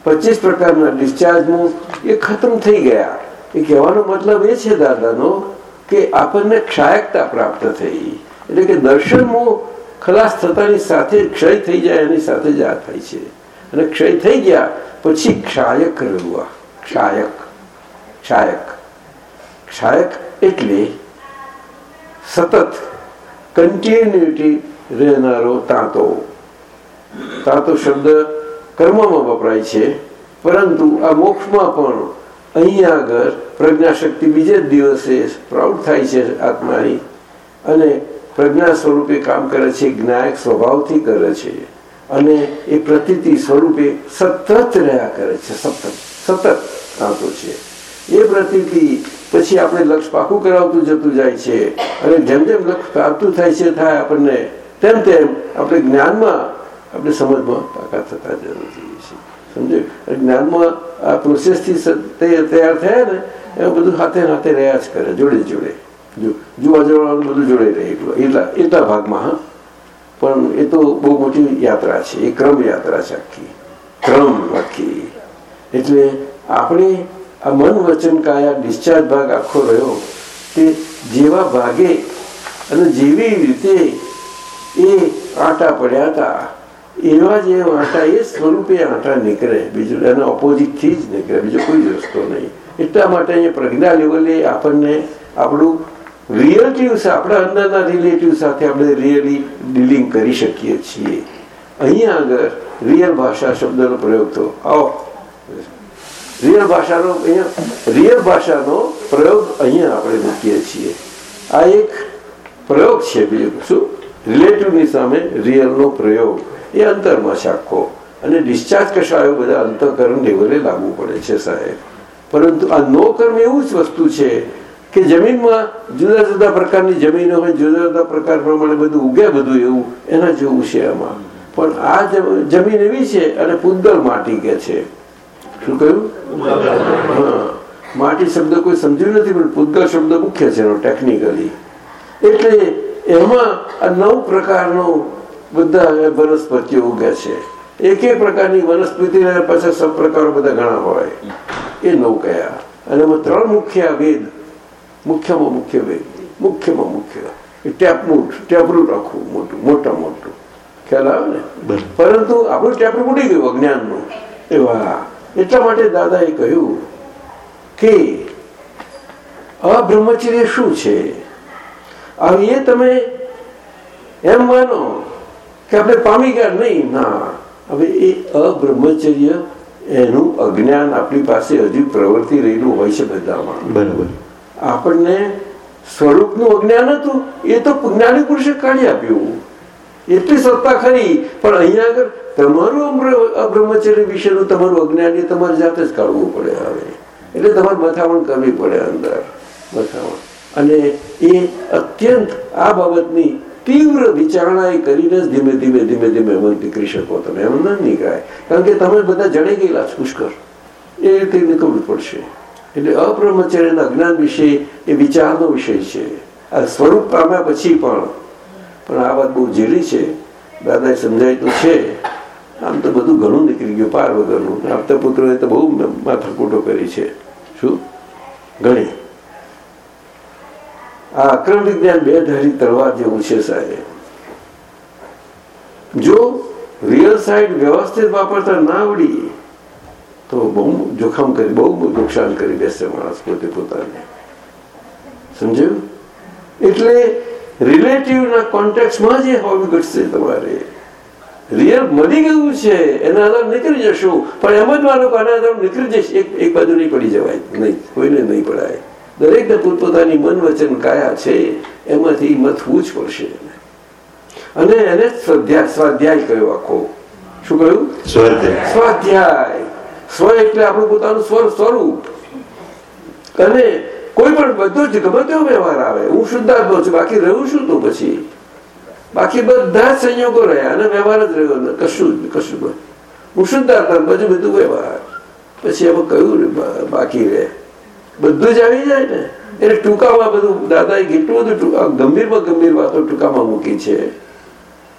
પચીસ પ્રકારના ડિસ્ચાર્જમાં એ ખતમ થઈ ગયા. એ કહેવાનો મતલબ એ છે દાદાનો કે આપણને ક્ષાયકતા પ્રાપ્ત થઈ. એટલે કે દર્શનમાં ખલાસ થતાની સાથે ક્ષય થઈ જાય, એની સાથે જ આ થાય છે. અને ક્ષય થઈ ગયા પછી ક્ષાયક રહેવા ક્ષાયક. ક્ષાયક. ક્ષાયક એટલે સતત કન્ટિન્યુટી રહેનારો તાંતો. તાંતો શબ્દ કર્મમાં વપરાય છે, પરંતુ આ મોક્ષમાં પણ અહીંયા આગળ પ્રજ્ઞાશક્તિ બીજે જ દિવસે પ્રાઉડ થાય છે આત્માની અને પ્રજ્ઞા સ્વરૂપે કામ કરે છે, જ્ઞાયક સ્વભાવથી કરે છે. અને એ પ્રતિતિ સ્વરૂપે સતત રહ્યા કરે છે, સતત સતત તાંતો છે. એ પ્રતિથી પછી આપણે લક્ષ પાકું કરાવતું જતું જાય છે. અને જેમ જેમ લક્ષ પ્રાપ્તું થાય છે, થાય આપણને, તેમ તેમ આપણે જ્ઞાનમાં આપણે સમજમાં પાકા થતા જરૂર થઈએ છીએ. સમજ્યું? અને જ્ઞાનમાં આ પ્રોસેસથી તૈયાર થયા ને, એમાં બધું હાથે હાથે રહ્યા જ કરે, જોડે જોડે. જો, જોવા જવાનું બધું જોડે રહે એટલા એટલા ભાગમાં, હા. પણ એ તો બહુ મોટી યાત્રા છે, એ ક્રમ યાત્રા છે આખી. ક્રમ આખી. એટલે આપણે આ મન વચન કાયા ડિસ્ચાર્જ ભાગ આખો રહ્યો, તે જેવા ભાગે અને જેવી રીતે એ આંટા પડ્યા હતા, એવા જે આંટા, એ સ્વરૂપે આંટા નીકળે. બીજું એના ઓપોઝિટથી જ નીકળે, બીજો કોઈ રસ્તો નહીં. એટલા માટે અહીંયા પ્રજ્ઞા લેવલે આપણને આપણું રિયલિટી આપણા અંદરના રિલેટિવ સાથે આપણે રિયલી ડીલિંગ કરી શકીએ છીએ. અહીંયા આગળ રિયલ ભાષા શબ્દનો પ્રયોગ થયો. આવો. રિયલ ભાષાનો રિયલ ભાષાનો પ્રયોગ અહીંયા આપણે મૂકીએ છીએ. આ એક પ્રયોગ છે બીજું શું? રિલેટિવની સામે રિયલનો પ્રયોગ. એ અંતરમાં છે અને ડિસ્ચાર્જ કશાયો બધા અંતઃકરણ લેવલે લાગુ પડે છે સાહેબ. પરંતુ આ નો કર્મ એવું જ વસ્તુ છે કે જમીનમાં જુદા જુદા પ્રકારની જમીનો હોય, જુદા જુદા પ્રકાર પ્રમાણે બધું ઉગે બધું એવું, એના જેવું છે આમાં. પણ આ જમીન એવી છે અને પૂતગલ માટી કે છે. શું કહ્યું? હા. માટી શબ્દ કોઈ સમજ્યું નથી પણ પૂતગલ શબ્દ મુખ્ય છે એનો ટેકનિકલી એટલે એમાં આ નવ પ્રકારનો બધા વનસ્પતિઓ ઉગે છે. એક એક પ્રકારની વનસ્પતિના પાછા સબ પ્રકારો બધા ઘણા હોય. એ નવ કયા. અને એમાં ત્રણ મુખ્ય વેદ. મુખ્યમાં મુખ્ય વેદ. મુખ્યમાં મુખ્ય. ટેપરૂટ ટેપરૂટ આખું મોટું મોટા મોટું. ખ્યાલ આવે ને? પરંતુ આપણું ટેપરૂટ ઉડી ગયું અજ્ઞાનનું. એવા એટલા માટે દાદાએ કહ્યું કે અબ્રહ્મચર્ય શું છે? હવે એ તમે એમ માનો કે આપણે પામી ગયા નહીં. ના હવે એ અબ્રહ્મચર્ય એનું અજ્ઞાન આપણી પાસે હજુ પ્રવૃત્તિ રહેલું હોય છે બધામાં. બરાબર. આપણને સ્વરૂપનું અજ્ઞાન હતું. એ તો જ્ઞાની પુરુષે કાઢી આપ્યું. એટલી સત્તા ખરી. પણ અહીંયા આગળ તમારું બ્રહ્મચર્ય વિશેનું તમારું અજ્ઞાન તમારે જાતે જ કાઢવું પડે હવે. એટલે તમારે મથામણ કરવી પડે અંદર. મથામણ. અને એ અત્યંત આ બાબતની તીવ્ર વિચારણા એ કરીને જ ધીમે ધીમે ધીમે ધીમે એમ નીકળી શકો તમે એમ ન નીકળાય. કારણ કે તમે બધા જણાઈ ગયેલા પુષ્કર. એ રીતે નીકળવું પડશે. એટલે અબ્રહ્મચર્યના અજ્ઞાન વિશે એ વિચારનો વિષય છે. આ સ્વરૂપ પામ્યા પછી પણ પણ આ વાત બહુ ઝીલી છે. દાદાએ સમજાય તો છે. આમ તો બધું ઘણું નીકળી ગયું, પાર વગરનું. આપતા પુત્રોએ બહુ માથાકૂટો કરી છે. શું? ઘણી. આ અક્રમ વિજ્ઞાન બે ધારી તળવા જેવું છે સાહેબ. જો રિયલ સાઈડ વ્યવસ્થિત વાપરતા ના આવડી, તો બહુ જોખમ કરી, બહુ નુકસાન કરી બેસે માણસ પોતે પોતાને. સમજ્યું? એટલે રિલેટિવના કોન્ટેક્ટમાં જે હોવી ઘટશે તમારે. રિયલ મળી ગયું છે એના આધાર નીકળી જશું. પણ એમ જ માનો આના આધાર નીકળી જશે એક એક બાજુ નહીં પડી જવાય. નહીં કોઈને નહીં પડાય. દરેકને પોતપોતાની મન વચન કાયા છે એમાંથી મથવું જ પડશે અને એને સ્વાધ્યાય સ્વાધ્યાય કહ્યું આખો. શું કહ્યું? સ્વાધ્યાય. સ્વાધ્યાય. સ્વ એટલે આપણું પોતાનું સ્વ સ્વરૂપ. અને કોઈ પણ બધો જ ગમે તેવો વ્યવહાર આવે, હું શુદ્ધાત્મા છું, બાકી રહ્યું શું તો પછી? બાકી બધા જ સંયોગો રહ્યા અને વ્યવહાર જ રહ્યો કશું જ, કશું. હું શુદ્ધાત્મા, બધું બધું વ્યવહાર. પછી એમાં કયું બાકી રહે? બધું જ આવી જાય ને? એટલે ટૂંકામાં બધું, દાદાએ કેટલું બધું ટૂંકા, ગંભીરમાં ગંભીર વાતો ટૂંકામાં મૂકી છે.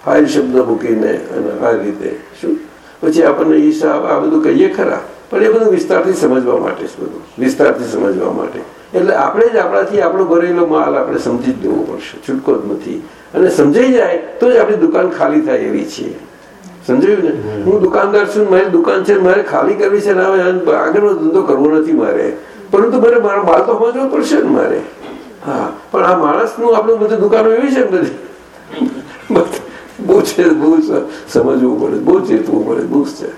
ફાઇલ શબ્દ મૂકીને અને આ રીતે, શું? પછી આપણને હિસાબ આ બધું કહીએ ખરા, પણ એ બધું વિસ્તારથી સમજવા માટે બધું, વિસ્તારથી સમજવા માટે. એટલે આપણે જ આપણાથી આપણો ભરેલો માલ આપણે સમજી જ દેવો પડશે. છૂટકો જ નથી. અને સમજાઈ જાય તો જ આપણી દુકાન ખાલી થાય એવી છે. સમજાયું ને? હું દુકાનદાર છું મારી દુકાન છે મારે ખાલી કરવી છે આગળનો ધંધો કરવો નથી મારે. પરંતુ મારે મારો માલ તો સમજવો પડશે ને મારે. હા પણ આ માણસનું આપણું બધું દુકાનો એવી છે બધી? બહુ છે બહુ સમજવું પડે બહુ ચેતવું પડે બહુ છે.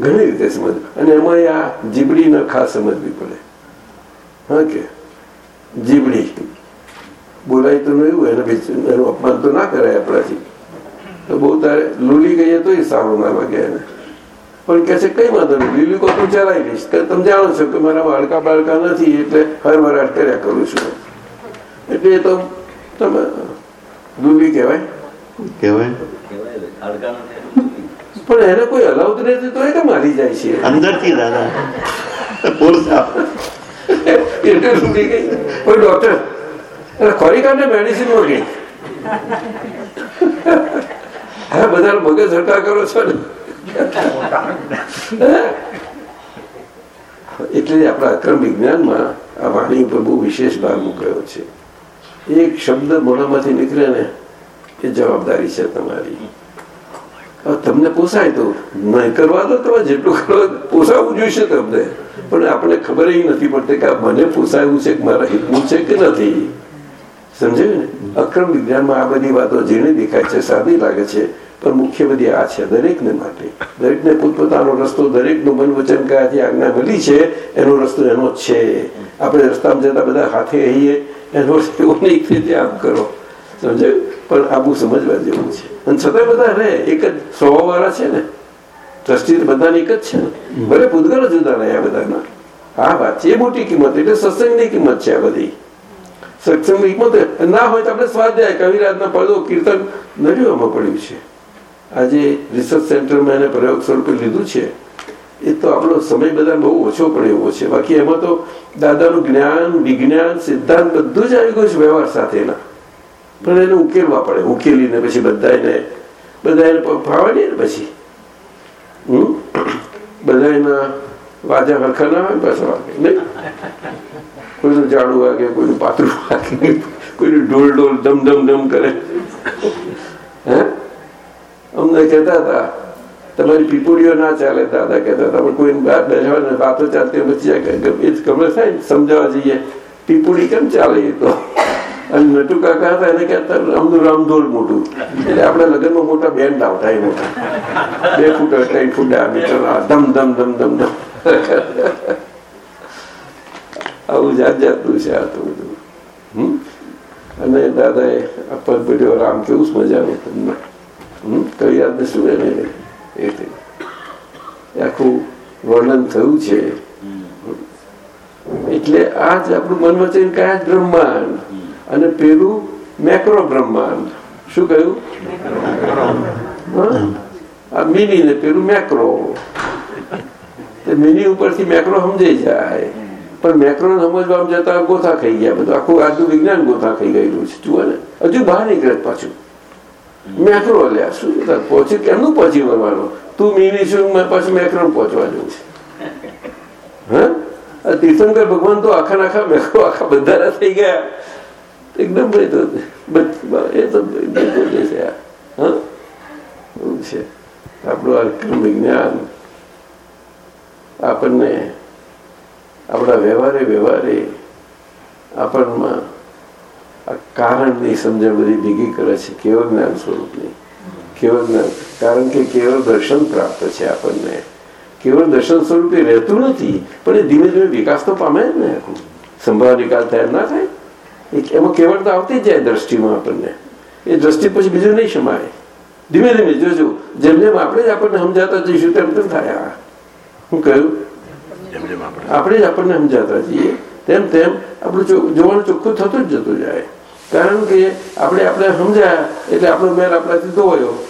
ઘણી રીતે સમજ અને એમાં આ જીબડીને ખાસ સમજવી પડે. હા કે? જીબડી બોલાય તો એવું એને એનું અપમાન તો ના કરાય આપણાથી. તો બહુ તારે લૂલી ગઈએ તો સારું ના લાગે એને. પણ કે છે કઈ વાંધો નહીં. લીલી કોતું ચલાવી લઈશ. તમે જાણો છો કે મારા બાળકા બાળકા નથી એટલે હર વરાટ કર્યા કરું છું. એટલે એ તો તમે લૂલી કહેવાય. કહેવાય? પણ એને કોઈ અલાઉડ નથી તો એ કે મારી જાય છે? અંદરથી દાદા. એટલે તૂટી ગઈ કોઈ ડોક્ટર એટલે ખોરી કાઢે મેડિસિન મળી હવે બધા મગજ હટા કરો છો ને એટલે આપણા અક્રમ વિજ્ઞાનમાં આ વાણી ઉપર બહુ વિશેષ ભાર મૂકાયો છે એક શબ્દ મોઢામાંથી નીકળે ને એ જવાબદારી છે તમારી તમને પોસાય તો. નહીં કરવા દો તમે જેટલું કરો પોસાવવું જોઈશે તમને. પણ આપણે ખબર નથી પડતી કે આ મને પોસાયું છે કે મારા હિતનું છે કે નથી. સમજાયું ને? અક્રમ વિજ્ઞાનમાં આ બધી વાતો ઝીણી દેખાય છે સાદી લાગે છે, પણ મુખ્ય બધી આ છે દરેકને માટે. દરેકને પોતપોતાનો રસ્તો, દરેકનું મન વચન જે આજ્ઞા મળી છે, એનો રસ્તો એનો છે. આપણે રસ્તામાં જતા બધા હાથે રહીએ એનો એવો નહીં કે આમ કરો. સમજાયું? પણ આબુ સમજવા જેવું છે. અને છતાં બધા રહે એક જ સ્વભાવ વાળા છે ને. દ્રષ્ટિ બધાની એક જ છે ને. ભલે પૂતગલો જુદા રહ્યા બધાના. આ વાત છે મોટી કિંમત એટલે સત્સંગની કિંમત છે આ બધી. સત્સંગની કિંમત ના હોય તો આપણે સ્વાધ્યાય કવિરાજના પદો કીર્તન નડ્યું પડ્યું છે. આજે રિસર્ચ સેન્ટરમાં એને પ્રયોગ સ્વરૂપે લીધું છે. એ તો આપણો સમય બધા બહુ ઓછો પડે એવો છે. બાકી એમાં તો દાદાનું જ્ઞાન વિજ્ઞાન સિદ્ધાંત બધું જ આવી ગયું છે વ્યવહાર સાથેના. પણ એને ઉકેલવા પડે ઉકેલીને પછી બધા એને બધા એને ફાવે નહીં ને પછી? બધા એના વાજા હરખા ના હોય પાછા કોઈનું ઝાડું વાગે, કોઈનું પાતળું વાગે, કોઈનું ઢોલ ઢોલ ધમ ધમ ધમ કરે. હે? અમને કહેતા હતા, તમારી પીપુડીઓ ના ચાલે. દાદા કહેતા હતા કોઈ બહાર બેસવા ને વાતો ચાલતી બચી પછી એ જ ખબર થાય સમજાવવા જઈએ. પીપુડી કેમ ચાલે તો? અને નટુ કાકા હતા એને કહેતા રામનું રામધોલ મોટું. એટલે આપણે લગ્નમાં મોટા બેન્ડ આવતા એ મોટા. બે ફૂટ ત્રણ ફૂટ મીટર ધમ ધમ ધમ ધમ ધમ. આવું જાત જાતનું છે આ તો બધું? અને દાદાએ આ પદ પડ્યો રામ કેવું જ મજા આવે તમને? હમ? કઈ યાદ શું એને એ એ આખું વર્ણન થયું છે. એટલે આ જ આપણું મન વચન કયા જ બ્રહ્માંડ. અને પેલું મેક્રો બ્રહ્માંડ શું કહ્યું? આ મિની ને પેલું મેક્રો. મિની ઉપરથી મેક્રો સમજાઈ જાય. પણ મેક્રો સમજવામાં જતા ગોથા ખાઈ ગયા બધું. આખું આજનું વિજ્ઞાન ગોથા ખાઈ ગયેલું છે. જુઓ ને. હજુ બહાર નીકળે પાછું. મેક્રો લ્યા. શું કહેતા? પહોંચી કેમનું પહોંચી વળવાનું? તું મિની છું પાછું મેક્રો પહોંચવા જવું છે. હા? આ તીર્થંકર ભગવાન તો આખા આખા મેક્રો આખા બધા થઈ ગયા. એકદમ ભાઈ એ તો જે છે છે આપણું આ વિજ્ઞાન આપણને આપણા વ્યવહારે વ્યવહારે આપણમાં આ કારણની સમજણ બધી ભેગી કરે છે. કેવળ જ્ઞાન સ્વરૂપની? કેવળ જ્ઞાન? કારણ કે કેવળ દર્શન પ્રાપ્ત છે આપણને. કેવળ દર્શન સ્વરૂપે રહેતું નથી, પણ એ ધીમે ધીમે વિકાસ તો પામે જ ને. સંભાવ નિકાલ થયા ના થાય. એમાં કેવળતા આવતી જ જાય દ્રષ્ટિમાં આપણને. એ દ્રષ્ટિ પછી બીજું નહીં સમાય. ધીમે ધીમે જોજો. જેમ જેમ આપણે જ આપણને સમજાતા જઈશું તેમ તેમ થાય હું કહ્યું? આપણે આપણે જ આપણને સમજાતા જઈએ તેમ તેમ આપણું જોવાનું ચોખ્ખું થતું જ જતું જાય. કારણ કે આપણે આપણે સમજાયા એટલે આપણો મેલ આપણાથી ધોવાયો.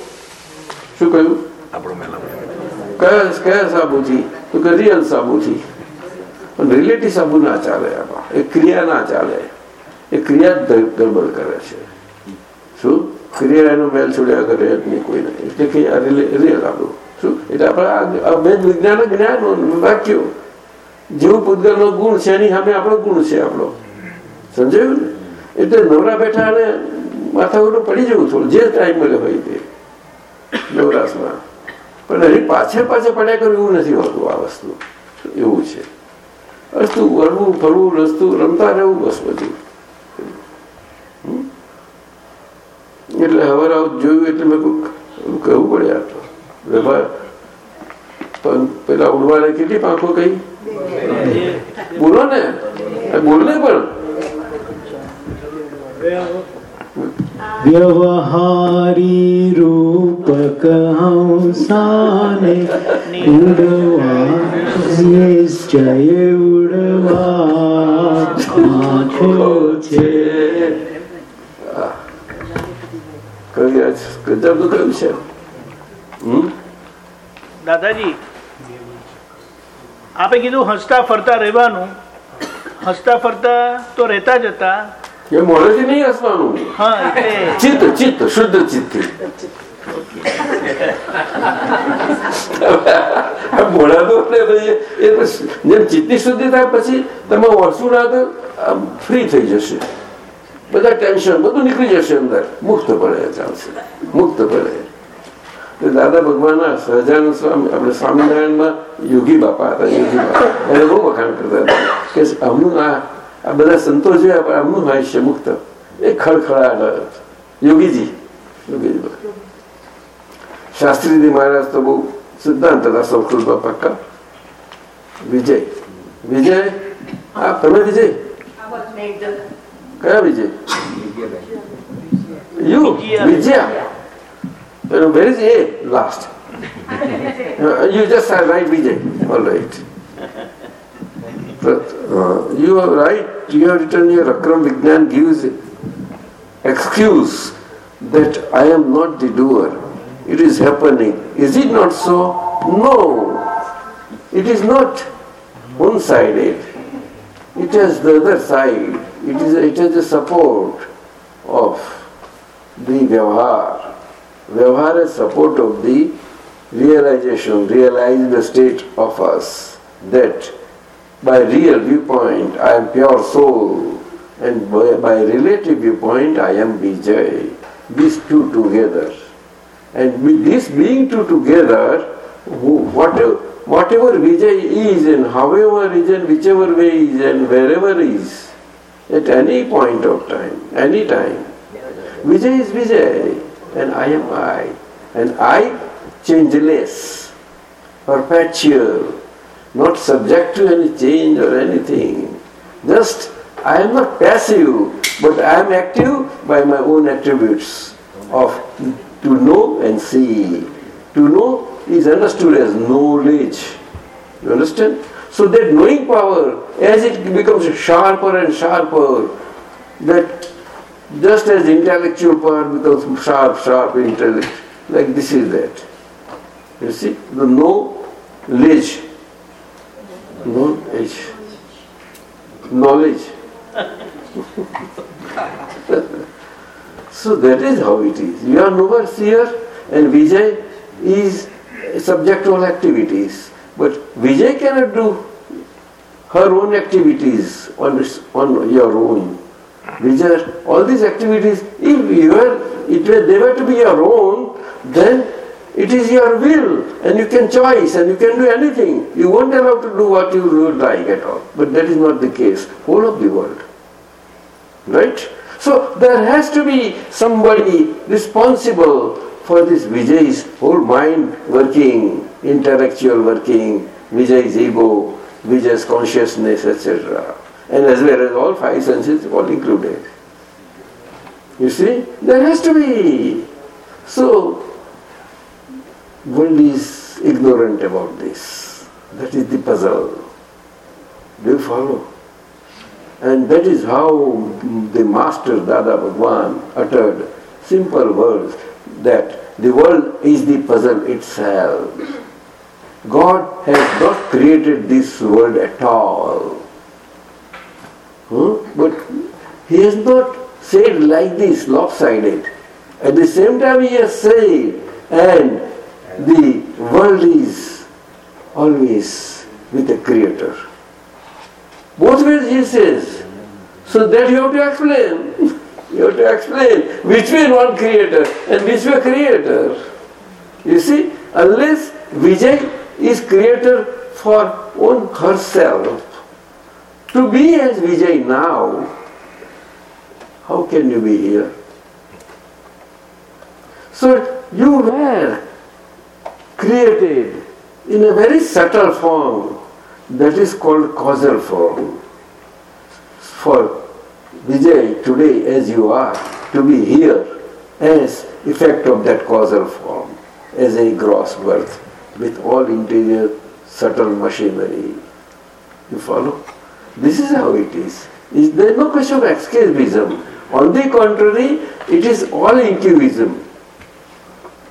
શું કહ્યું? આપણો મેલ કયા કયા સાબુથી? તો કે રિયલ સાબુથી. પણ રિલેટિવ સાબુ ના ચાલે આમાં. એ ક્રિયા ના ચાલે. એ ક્રિયા જ ગ- કરે છે. શું? ક્રિયા એનું મેલ છોડ્યા કરે જ નહીં કોઈને એટલે કે આ રિયલ આપણું. શું? એટલે આપણે આ વેદ વિજ્ઞાન જ્ઞાન વાક્યો. જેવું પૂતગલનો ગુણ છે એની સામે આપણો ગુણ છે આપણો. સમજાયું ને? એટલે નવરા બેઠા અને માથા ઉપર પડી જવું થોડું. જે ટાઈમ મળે હોય તે. નવરાશમાં. પણ એની પાછળ પાછળ પડ્યા કરવું એવું નથી હોતું આ વસ્તુ. એવું છે. અસ્તુ વરવું ફરવું, રસ્તું, રમતા રહેવું બસ બધું. એટલે હવે જોયું એટલે મેં કહેવું પડે આ વ્યવહાર. પેલા ઉડવાને કેટલી પાંખો કઈ? બોલો ને. બોલ ને પણ. વ્યવહારી રૂપ હંસાને ઉડવા નિશ્ચય ઉડવા. આંખો છે. છે દાદાજી આપે કીધું હસતા ફરતા રહેવાનું. હસતા ફરતા તો રહેતા જ હતા. એ મોડેથી નહીં હસવાનું. હા ચિત્ત ચિત્ત શુદ્ધ ચિત્ત. જેમ ચિત્તની શુદ્ધિ થાય પછી તમે વર્ષું ના ફ્રી થઈ જશે. બધા ટેન્શન બધું નીકળી જશે અંદર. મુક્ત પડે ચાલશે. મુક્ત પડે. દાદા ભગવાનના સહજાનંદ સ્વામી, આપણે સ્વામિનારાયણમાં યોગી બાપા હતા, યોગી બાપા. એને બહુ વખાણ કરતા હતા. કે અમનું આ બધા સંતો જોયા આમનું હાસ્ય મુક્ત. એ ખડખડા યોગીજી. યોગીજી બાપા. શાસ્ત્રીજી મહારાજ તો બહુ સિદ્ધાંત હતા સંસ્કૃત કા. વિજય. વિજય? હા, તમે વિજય? કયા Vijay you Vijaya where is a last you just are right Vijay all right but uh, you are right you have written your Akram Vignan gives excuse that I am not the doer it is happening is it not so no it is not one-sided it has the other side it is it has the support of the vyavahar vyavahar is support of the realization, realize the state of us that by real viewpoint I am pure soul and by, by relative viewpoint I am Vijay. These two together. And with this being two together, who- whatever, whatever Vijay is and however is and whichever way is and wherever is, at any point of time, any time, Vijay is Vijay and I am I. And I changeless, perpetual, not subject to any change or anything. Just I am not passive, but I am active by my own attributes of to know and see. To know is understood as knowledge. You understand? So that knowing power, as it becomes sharper and sharper, that just as intellectual power becomes sharp, sharp intellect, like this is that. You see, the knowledge, knowledge, knowledge. [LAUGHS] so that is how it is. You are nowhere seer and Vijay is subject all activities. But Vijay cannot do her own activities on, on your own. Vijay, all these activities, if you were, it were, they were to be your own, then it is your will and you can choice and you can do anything. You won't allow to do what you would like at all. But that is not the case. Whole of the world. Right? So there has to be somebody responsible for this Vijay's whole mind working, intellectual working, Vijay's ego, Vijay's consciousness, etc. And as well as all five senses, all included. You see, there has to be. So, world is ignorant about this. That is the puzzle. Do you follow? And that is how the master Dada Bhagwan uttered simple words that the world is the puzzle itself. God has not created this world at all. Hmm? But he has not said like this, lopsided. At the same time he has said, and the world is always with the creator. Both ways he says. So that you have to explain. [LAUGHS] You have to explain which one creator and which way creator. You see, unless Vijay is creator for own herself, to be as Vijay now, how can you be here? So you were created in a very subtle form that is called causal form. For Vijay, today as you are, to be here as effect of that causal form, as a gross birth, with all interior subtle machinery. You follow? This is how it is. Is there no question of escapism? On the contrary, it is all inclusivism.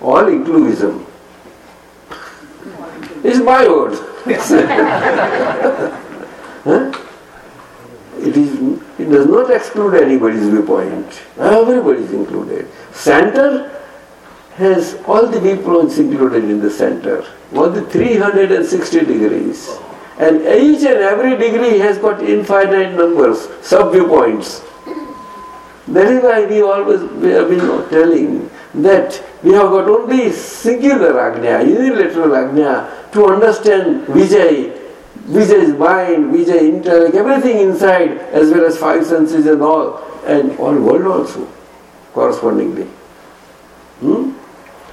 All inclusivism. It's my word. [LAUGHS] Huh? It is. It does not exclude anybody's viewpoint. Everybody is included. Center has all the viewpoints included in the center. All the 360 degrees. And each and every degree has got infinite numbers, sub viewpoints. That is why we always we have been telling that we have got only singular agnya, unilateral agnya to understand Vijay, Vijay's mind, Vijay intellect, everything inside as well as five senses and all, and all world also correspondingly. Hmm?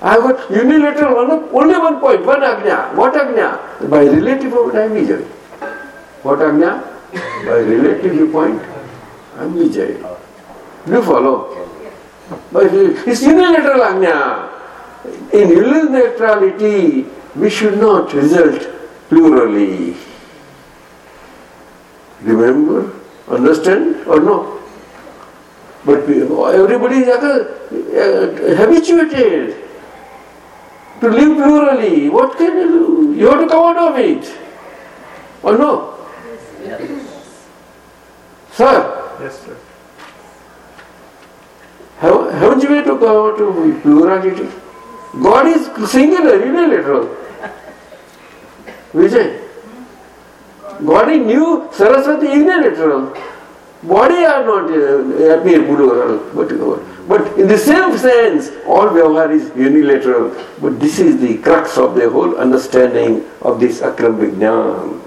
I have got unilateral one, only one point, one agnya. What agnya? By relative viewpoint, I am Vijay. What agnya? By relative viewpoint, I am Vijay. Do you follow? But it's unilateral agnya. In unilaterality, we should not result plurally. Remember? Understand or no? But we, everybody is uh, habituated to live plurally. What can you do? You have to come out of it. Or no? Yes. Sir? Yes, sir. Have, haven't you to come out of plurality? God is singular, unilateral. Vijay. God is new, Saraswati unilateral. Body are not uh, appear plural, but, but in the same sense, all Vyavahar is unilateral. But this is the crux of the whole understanding of this Akram Vijnan.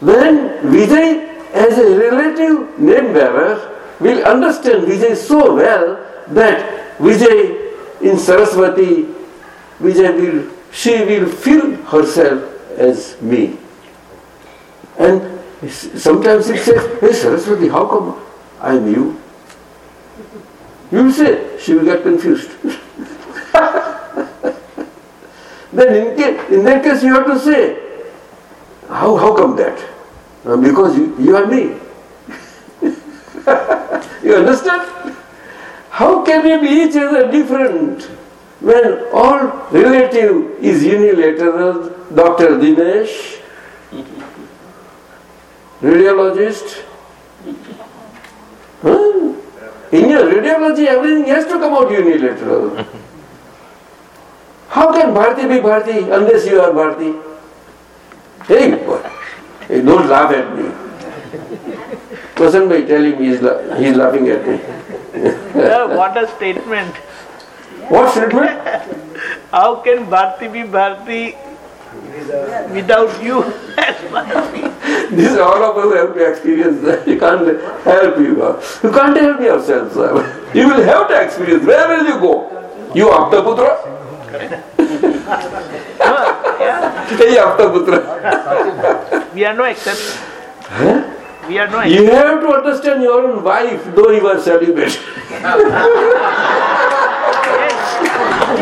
When Vijay, as a relative name bearer, will understand Vijay so well that Vijay in Saraswati, Vijay will, she will feel herself as me. And sometimes it says, hey Saraswati, how come I am you? You say, she will get confused. [LAUGHS] then in, in that case you have to say, how, how come that? Uh, because you, you are me. [LAUGHS] You understand? How can we be each other different when all relative is unilateral? Dr. Dinesh, radiologist. Huh? In your radiology, everything has to come out unilateral. How can Bharti be Bharti unless you are Bharti? Hey, hey, don't laugh at me. Prasan bhai, tell him he is, la- he is laughing at me. What a statement. What statement? How can Bharti be Bharti without you? This all of us have to experience that. You can't help you. You can't help yourself. sir. You will have to experience. Where will you go? You Aptaputra? hey Aptaputra. we are no exception. We are no exception. You have to understand your own wife, though you are celibate. [LAUGHS]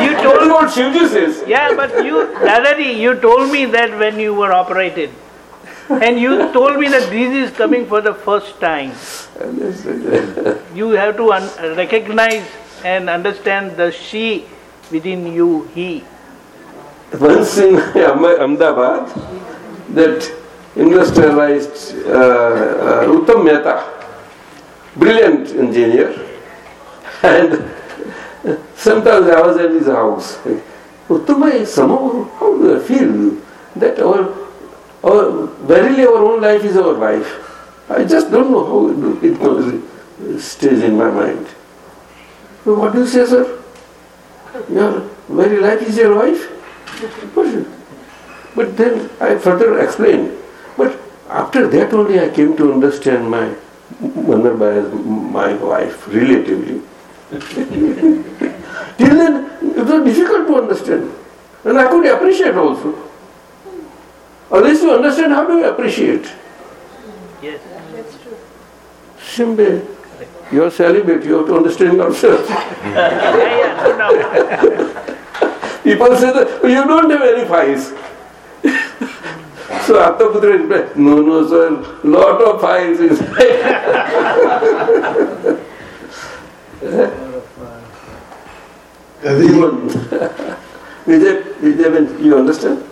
You told me what Shivji is. Yeah, but you, Dadadi, you told me that when you were operated. And you told me that this is coming for the first time. You have to un- recognize and understand the she within you, he. Once in [LAUGHS] Ahmedabad, that industrialized uh, uh, Uttam Mehta, brilliant engineer, [LAUGHS] and sometimes I was at his house. Uttam, somehow, how do I feel that our, our, verily our own life is our wife. I just don't know how it, it goes, uh, stays in my mind. What do you say, sir? Your very life is your wife? But, but then I further explained. But after that only I came to understand my Mandarbai as my wife, relatively. [LAUGHS] Till then, it was difficult to understand. And I could appreciate also. Unless you understand, how do you appreciate? Yes. That's true. Simbe, you are celibate, you have to understand yourself. [LAUGHS] Yeah, yeah, no doubt. People say that you don't have any files. so Attaputra replied, no, no, sir, lot of files inside. [LAUGHS] Vijay, [LAUGHS] Vijay, you understand?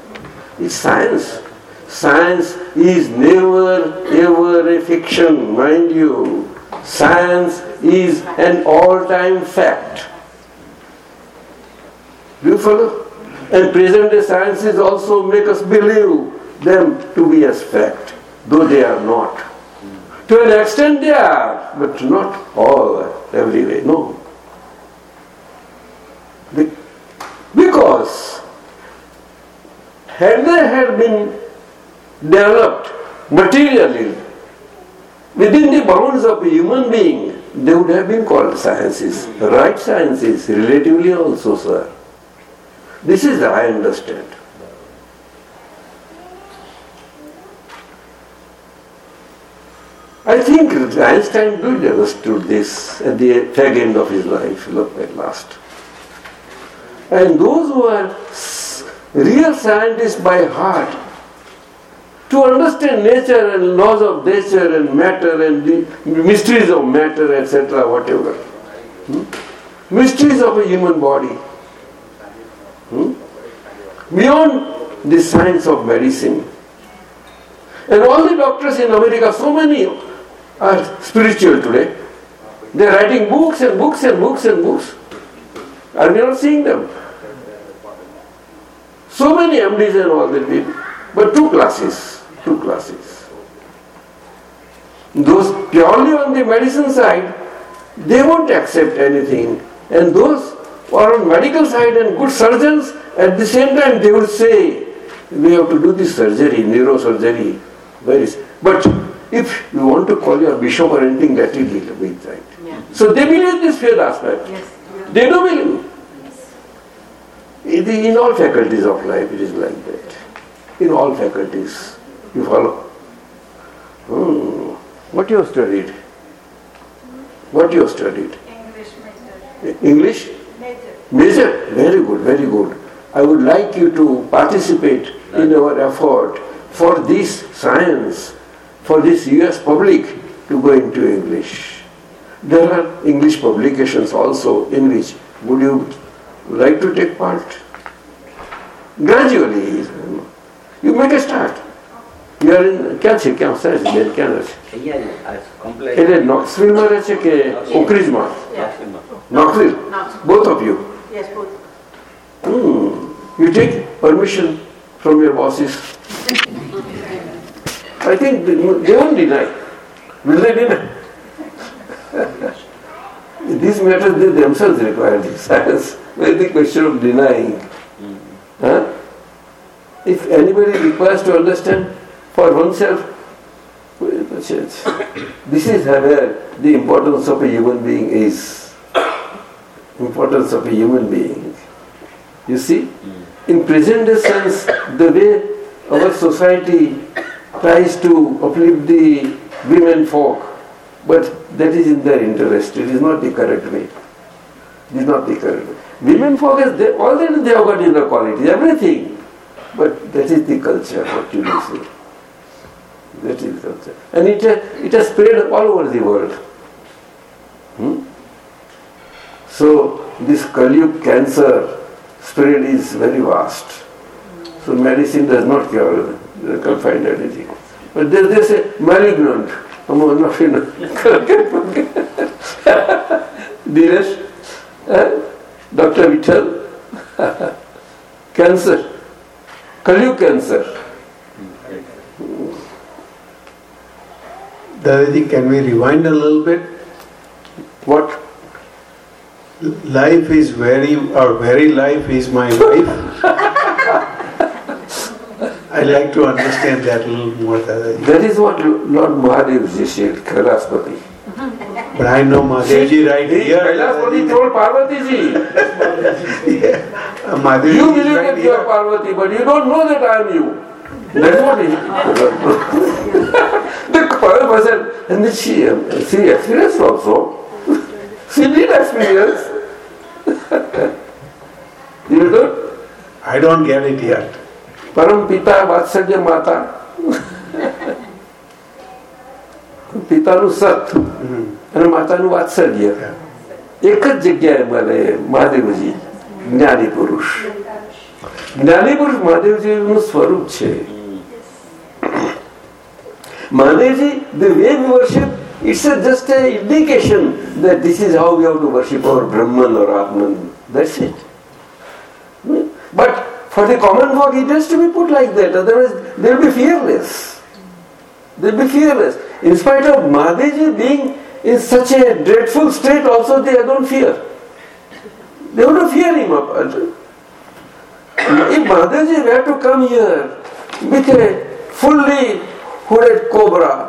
It's science. Science is never ever a fiction, mind you. Science is an all-time fact. Do you follow? And present day sciences also make us believe them to be as fact, though they are not. To an extent they are, but not all, every way, no. Because had they had been developed materially within the bounds of a human being, they would have been called sciences, right sciences, relatively also, sir. This is I understand. I think Einstein did understood this at the fag end of his life, at last. And those who are real scientists by heart, to understand nature and laws of nature and matter and the mysteries of matter, etc., whatever. hmm? Mysteries of a human body. Hmm? Beyond the science of medicine. And all the doctors in America, so many are spiritual today. They are writing books and books and books and books. Are we not seeing them? So many MDs and all that people. But two classes. Two classes. Those purely on the medicine side, they won't accept anything. And those who are on medical side and good surgeons, at the same time they would say, we have to do this surgery, neurosurgery. But if you want to call your bishop or anything, that will be with right. So they believe this fear aspect. They do believe. In, in all faculties of life, it is like that. In all faculties, you follow. Hmm. What you have studied? What you have studied? English? Major. English? Major. Major. Very good, very good. I would like you to participate in our effort for this science, for this US public to go into English. There are English publications also in which would you like to take part? Gradually, you make a start. You are in, ક્યાં છે ક્યાં સાહેબ બેન ક્યાં રહે છે એટલે નોક્સવિલમાં રહે છે કે ઓકરીજમાં Knoxville both of you Yes, both. Hmm. You take permission from your bosses. I think they, won't deny. Will they deny? [LAUGHS] These matters they themselves require science. [LAUGHS] Where is the question of denying? Hmm. Huh? If anybody requires to understand for oneself, well, that's [COUGHS] it. this is where the importance of a human being is. Importance of a human being. You see, hmm. in present day sense, the way our society tries to uplift the women folk, but that is in their interest. It is not the correct way. It is not the correct way. Women folk, is they, already they have got inner qualities, everything. But that is the culture, what you say. That is culture. And it, it has spread all over the world. Hmm? So this Kali cancer spread is very vast. So medicine does not cure, they can't find anything. But there they say malignant. Among not in [LAUGHS] Dinesh, eh? Dr. Vittal, [LAUGHS] cancer, Kali cancer. Dadaji, can we rewind a little bit? What? Life is very, or very life is my wife. I like to understand that a little more. That is what Lord Mahadev ji said, Kailaspati. But I know Mahadevji right He- here. Kailaspati told Parvati ji, [LAUGHS] Uh, Mahadevji You believe right that you are. Parvati, but you don't know that I am you. That's what he [LAUGHS] The Parvati said, and then she, um, she experienced also. [LAUGHS] she did experience. you know, I don't get it yet. પરમ પિતા વાત્સલ્ય માતા પિતાનું સત અને માતાનું વાત્સલ્ય એક જ જગ્યાએ મળે મહાદેવજી જ્ઞાની પુરુષ જ્ઞાની પુરુષ મહાદેવજીનું સ્વરૂપ છે Mahadevji the way we worship it's a just a indication that this is how we have to worship our Brahman or Atman that's it but for the common folk it has to be put like that otherwise they'll be fearless they'll be fearless in spite of Mahadevji being in such a dreadful state also they don't fear they don't fear him up if Mahadevji were to come here with a fully hooded cobra,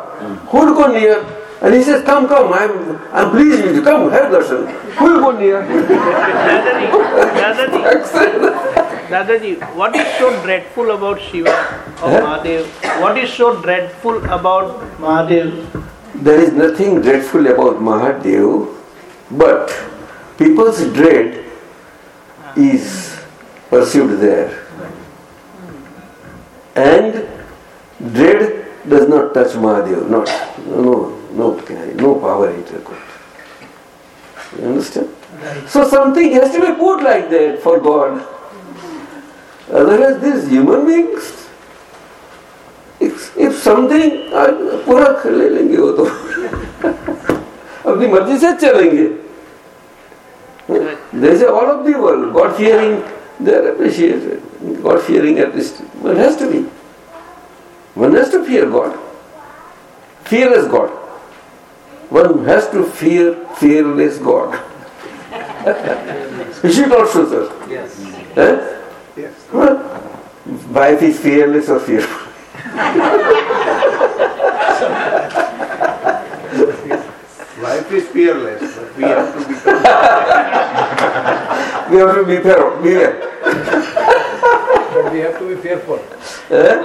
who would go near? And he says, Come, come, I'm, I'm pleased with you. Come, have darshan. Who will go near? [LAUGHS] Dadaji, Dadaji, Dadaji, what is so dreadful about Shiva or Huh? Mahadev? What is so dreadful about Mahadev? There is nothing dreadful about Mahadev, but people's dread is perceived there. And dread does not touch Mahadev, not, no, no, no power it has. You understand? So something has to be put like that for God. Otherwise, these human beings, if, if something, uh, पूरा ले लेंगे वो तो अपनी मर्ज़ी से चलेंगे There's all of the world, God fearing, they are appreciated. God fearing at least, one has to be. One has to fear God. Fearless God. One has to fear fearless God. Is it also, sir? Yes. Eh? Yes. Huh? Wife is fearless or fearful? Life is fearless, but we have to become. We have to be fair, beware. We have to be fearful. Eh?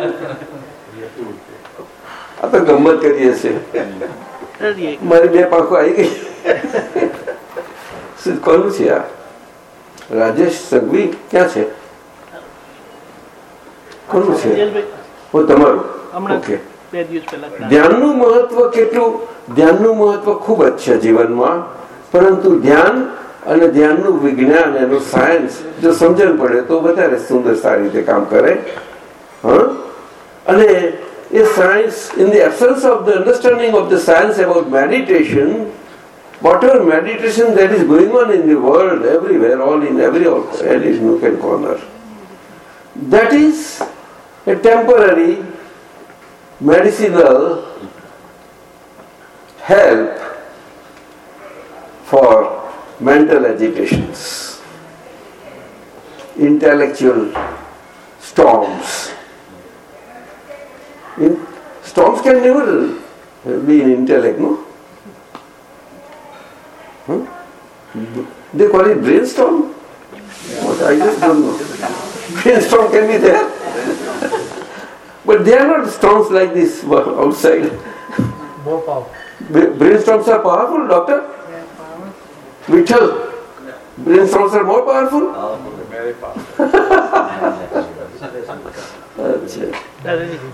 આ તો ગમત કરીએ છે મારી બે પાંખો આવી ગઈ શું કોનું છે આ રાજેશ સગવી ક્યાં છે કોનું છે? ઓ તમારું હમણાં. ઓકે. ધ્યાનનું મહત્વ કેટલું? ધ્યાનનું મહત્વ ખૂબ જ છે જીવનમાં. પરંતુ ધ્યાન અને ધ્યાનનું વિજ્ઞાન એનું સાયન્સ જો સમજણ પડે તો વધારે સુંદર સારી રીતે કામ કરે. હા? અને એ science in the absence of the understanding of the science about meditation whatever meditation that is going on in the world everywhere all in every every nook and corner? That is a temporary medicinal help for mental agitations, intellectual storms. In, storms can never be in intellect, no? Huh? They call it brainstorm? What, I just don't know. Brainstorm can be there. But they are not storms like this outside. More power. Bra- Brainstorms are powerful, doctor? Vittal, brainstorms are more powerful? Very powerful. [LAUGHS]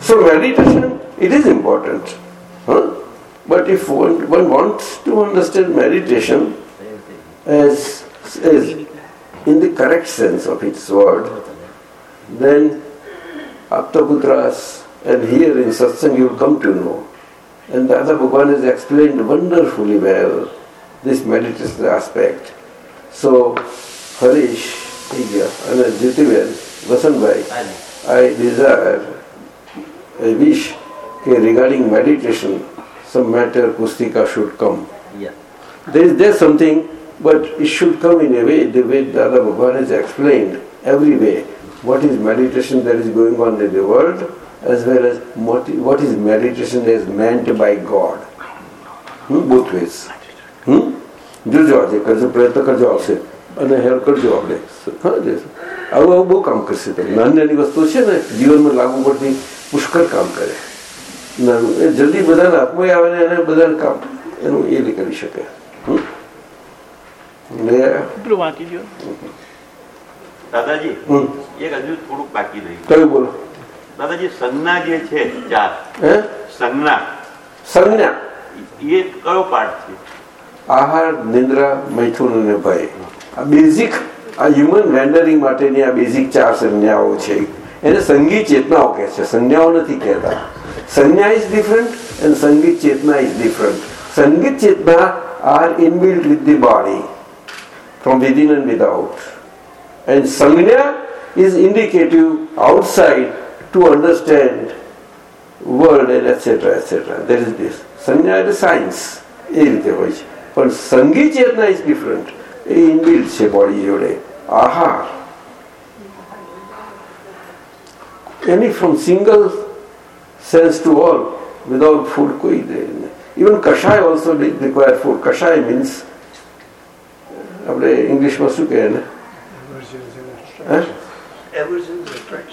So meditation, it is important. Huh? But if one, one wants to understand meditation as, as in the correct sense of its word, then Aptaputras and here in satsang you will come to know. And Dada Bhagwan has explained wonderfully well this meditation aspect. So, Harish, and Jyotivel, Vasanbhai, I desire, I wish regarding meditation, some matter Pustika should come. Yeah. There is there something, but it should come in a way, the way Dada Bhagwan has explained, every way. What is meditation that is going on in the world, as well as what, what is meditation as meant by God. Hmm? Both ways. Hmm? જોજો આજે કરજો પ્રયત્ન કરજો આવશે અને help કરજો આપણે આવું આવું બહુ કામ કરશે તમે નાની નાની વસ્તુ છે ને જીવનમાં લાગુ પડતી પુષ્કળ કામ કરે નાનું એ જલ્દી બધાને હાથમાં આવે ને એને બધાને કામ એનું એ કરી શકે દાદાજી હમ, એક હજુ થોડુંક બાકી રહ્યું કયું બોલો? દાદાજી સંજ્ઞા જે છે ચાર. સંજ્ઞા. સંજ્ઞા? એ કયો પાઠ છે? આહાર નિંદ્રા મૈથુન અને ભય. આ બેઝિક આ હ્યુમન રેન્ડરિંગ માટેની આ બેઝિક ચાર સંજ્ઞાઓ છે. એને સંગીત ચેતનાઓ કહે છે. સંજ્ઞાઓ નથી કહેતા. સંજ્ઞા ઇઝ ડિફરન્ટ એન્ડ સંગીત chetna is different sangeet chetna are inbuilt with the body from within and without and Sangnya is indicative outside to understand world and etc. etc. There is this. Sangnya is science. એ રીતે હોય છે પણ સંગી ચેતના is different એ inbuilt છે body જોડે આહાર એની from single sense to all without food કોઈ even કષાય also require food કષાય means આપણે ઇંગ્લિશમાં શું કહે ને હે?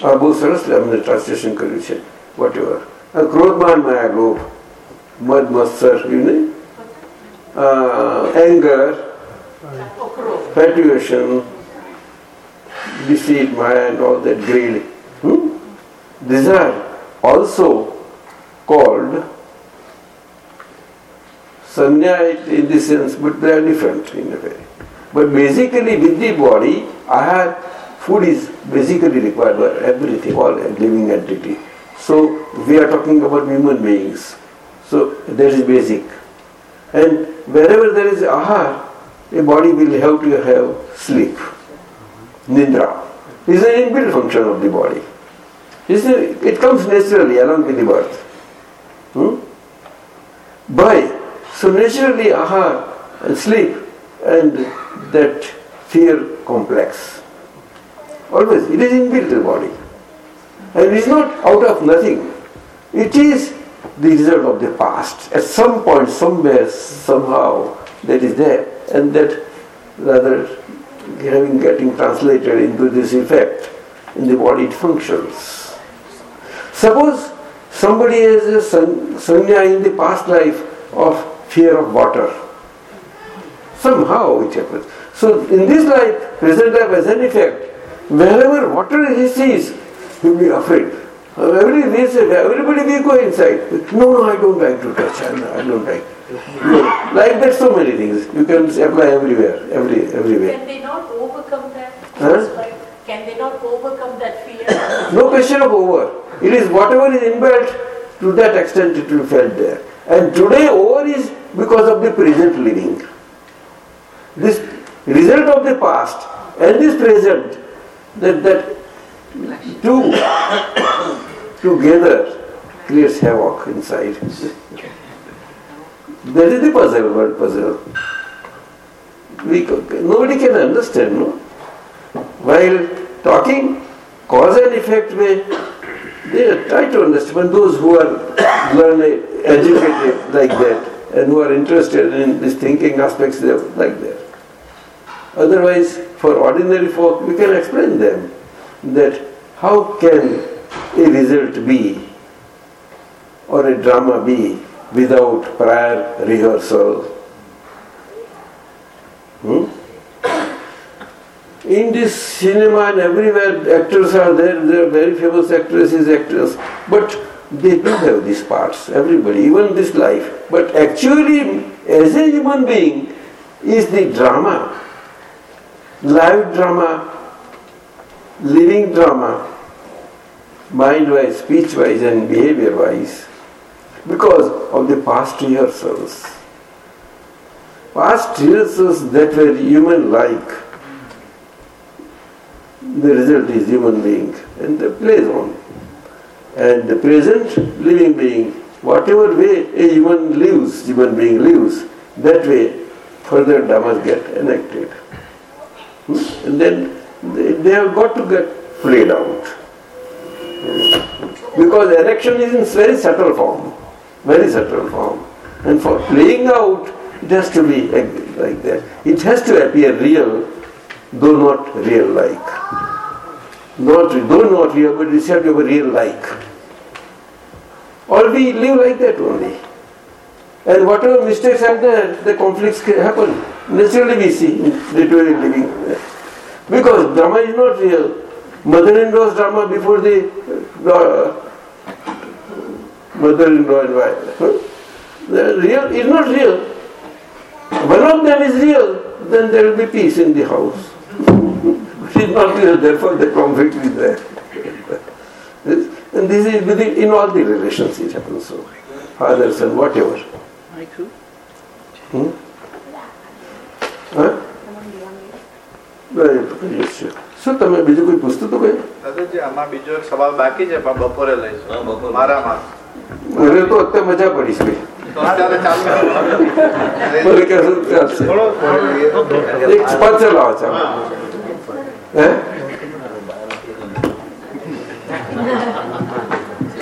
હા બહુ સરસ અમને ટ્રાન્સલેશન કર્યું છે વોટ એવર ક્રોધમાન માયા લોભ મદ મત્સર ને anger fatuation, deceit, maya, and all that greed. Hmm? These are also called sanya in the sense, but they are different in a way. But basically, with the body, I have food is basically required by everything, all living entity. So we are talking about human beings. So that is basic. And wherever there is ahar, a body will have to have sleep. Nindra is an inbuilt function of the body. A- It comes naturally along with the birth. Hmm? By so naturally ahar and sleep and that fear complex. Always it is inbuilt in the body. And it is not out of nothing. It is the result of the past. At some point, somewhere, somehow, that is there. And that rather having getting translated into this effect in the body it functions. Suppose somebody has a san- sanya in the past life of fear of water. Somehow it happens. So in this life, present life has an effect. Wherever water he sees, he will be afraid. Uh, every, we say, everybody we go inside. No, no, I don't like to touch. I I don't like. No, like that, so many things. You can apply everywhere, every, everywhere. Can they not overcome that? Huh? Can they not overcome that fear? No question of over. It is whatever is inbuilt, to that extent it will felt there. And today over is because of the present living. This result of the past and this present, that, that two [COUGHS] together creates havoc inside. That is the puzzle, word puzzle. We, nobody can understand, no? While talking, cause and effect may, they try to understand. Those who are learned, educated like that, and who are interested in these thinking aspects, like that. Otherwise, for ordinary folk, we can explain them that how can a result be or a drama be without prior rehearsal? Hmm? In this cinema and everywhere, actors are there, there are very famous actresses, actors, but they do have these parts, everybody, even this life. But actually, as a human being, is the drama, live drama, living drama, mind wise, speech wise, and behavior wise, because of the past rehearsals. Past rehearsals that were human like, the result is human being, and the plays on. And the present living being, whatever way a human lives, human being lives, that way further dramas get enacted. Hmm? And then they, have got to get played out. Because erection is in very subtle form, very subtle form. And for playing out, it has to be like, like that. It has to appear real, though not real like. Not, though not real, but it has to be real like. Or we live like that only. And whatever mistakes are there, the conflicts happen. Naturally we see literary living. Because Brahma is not real. Mother-in-law's Brahma before the uh, mother-in-law and wife. The real is not real. One of them is real, then there will be peace in the house. [LAUGHS] it is not real, therefore the conflict is there. and this is within, in all the relations it happens so. Father, son, whatever. I too. Hmm? શું તમે બીજું કોઈ પૂછતું તો કઈ દાદાજી આમાં બીજો એક સવાલ બાકી છે પણ બપોરે લઈશું મારામાં મને તો અત્યારે મજા પડી છે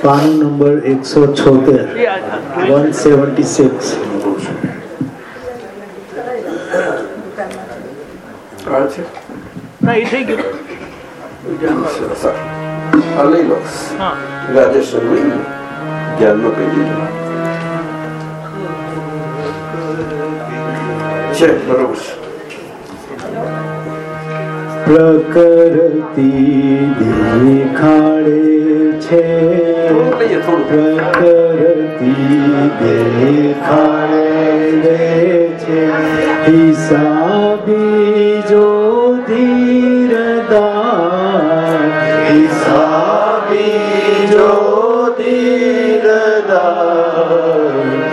પાન નંબર એકસો છોતેર one seventy six આ છે ના એ થઈ ગયું સરસ. આ લઈ લો હા રાજેશ રંગવી ધ્યાનમાં કહી દીધું છે બરોબર છે પ્રકૃતિ દેખાડે છે પ્રકૃતિ દેખાડે છે હિસાબી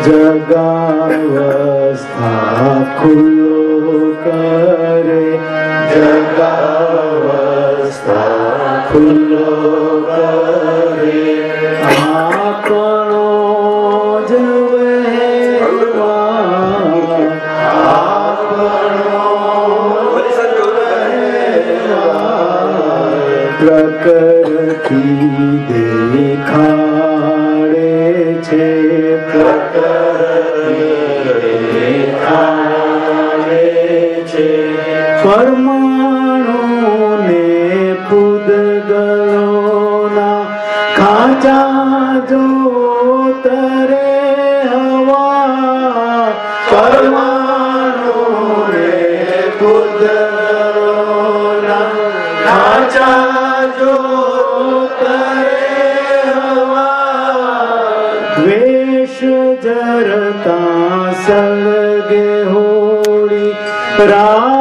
જગાવસ્થા ખુલ્લો કરે જગાવસ્થા ખુલ્લો કરે આપણો પ્રકૃતિ દેખાડે પરમાણુને પૂદગલોના ખાંચા જો તરે હવા. પરમાણુને પૂદગલોના ખાંચા જો તરે હવા. દ્વેષ જરતા સળગે હોળી રા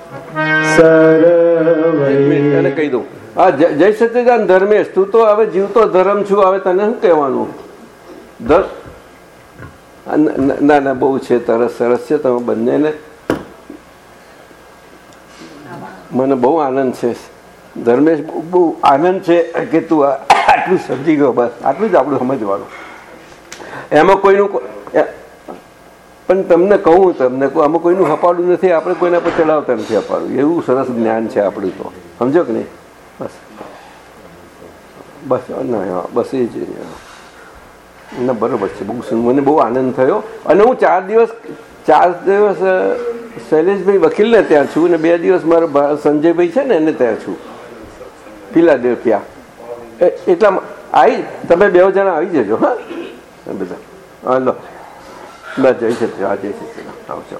આ જય સચ્ચિદાન ધર્મેશ, તું તો હવે જીવતો ધર્મ છું, હવે તને શું કહેવાનું? ન- ન- બહુ છે, તરસ, સરસ છે, તમે બંનેને મને બહુ આનંદ છે. ધર્મેશ, બહુ આનંદ છે કે તું આટલું સમજી ગયો, બસ. આટલું જ આપણું સમજવાનું. એમાં કોઈનું પણ તમને કહું તમને કહું, આમાં કોઈનું હપાડું નથી, આપણે કોઈના પર ચડાવતા નથી હપાડું. એવું સરસ જ્ઞાન છે આપણું તો. સમજો કે નહીં? બસ. બસ, ના બસ એ જ, ના. બરોબર છે. બહુ મને બહુ આનંદ થયો. અને હું ચાર દિવસ ચાર દિવસ શૈલેષભાઈ વકીલને ત્યાં છું અને બે દિવસ મારા સંજયભાઈ છે ને, એને ત્યાં છું. ફિલાડેલ્ફિયા એ- એટલા આવી તમે બે જણા આવી જજો, હા? બધા. હા લો ના જય આ જય છે આવજો.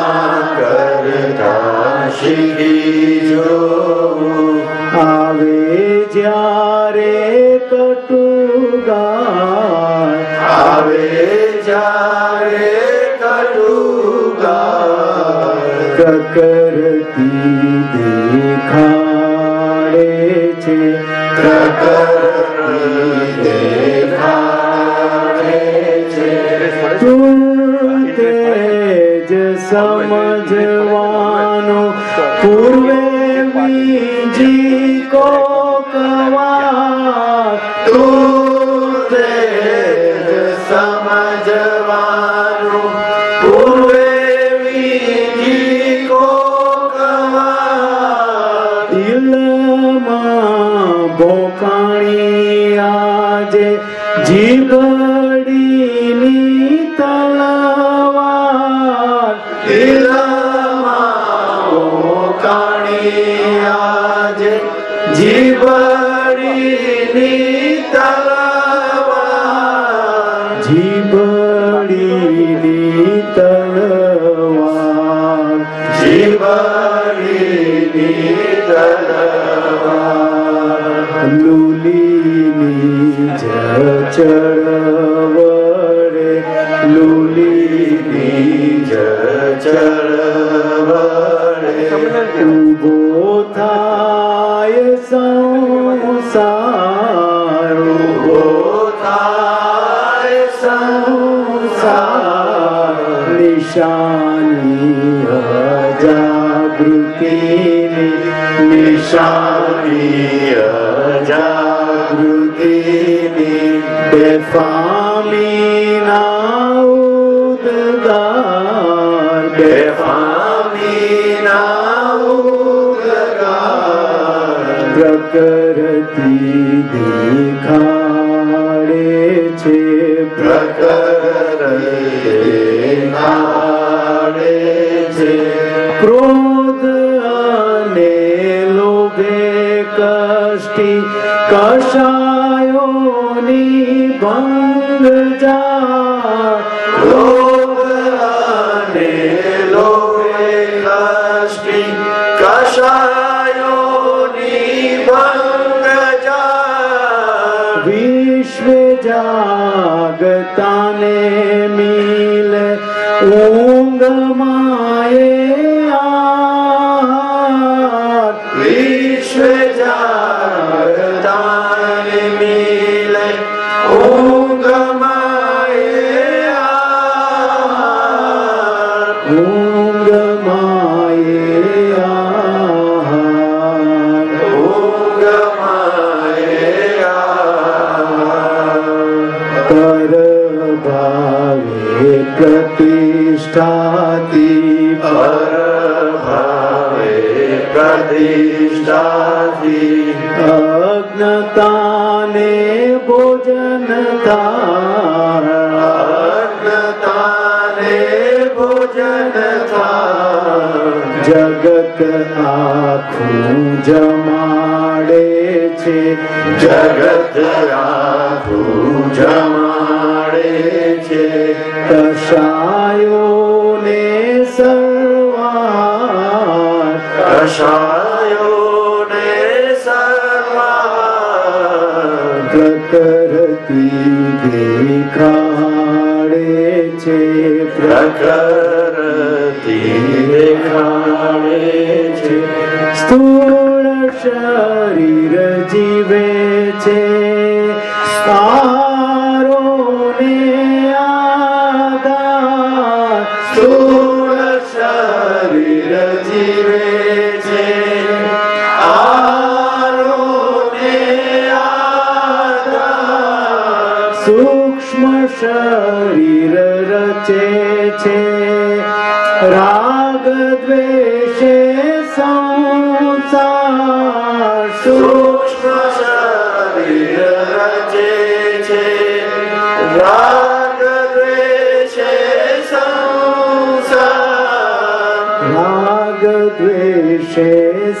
શીખી આવે જ્યારે કટુગાર. આવે જ્યારે કટુગાર. પ્રકૃતિ દેખાડે છે. દેખાડે છે. તું તેજ સમજવાનો por निशानी जागृति निशानी जागृति बेफामी नाउदगार बेफामी नाउदगार प्रकृति दी বাসায় જગત આખું જમાડે છે જગત આખું જમાડે છે કષાયોને સર્વા કષાયોને પ્રકૃતિ દેખાડે છે પ્રકૃતિ દેખાડે છે. સ્થૂળ શરીર જીવે છે. દ્વેષે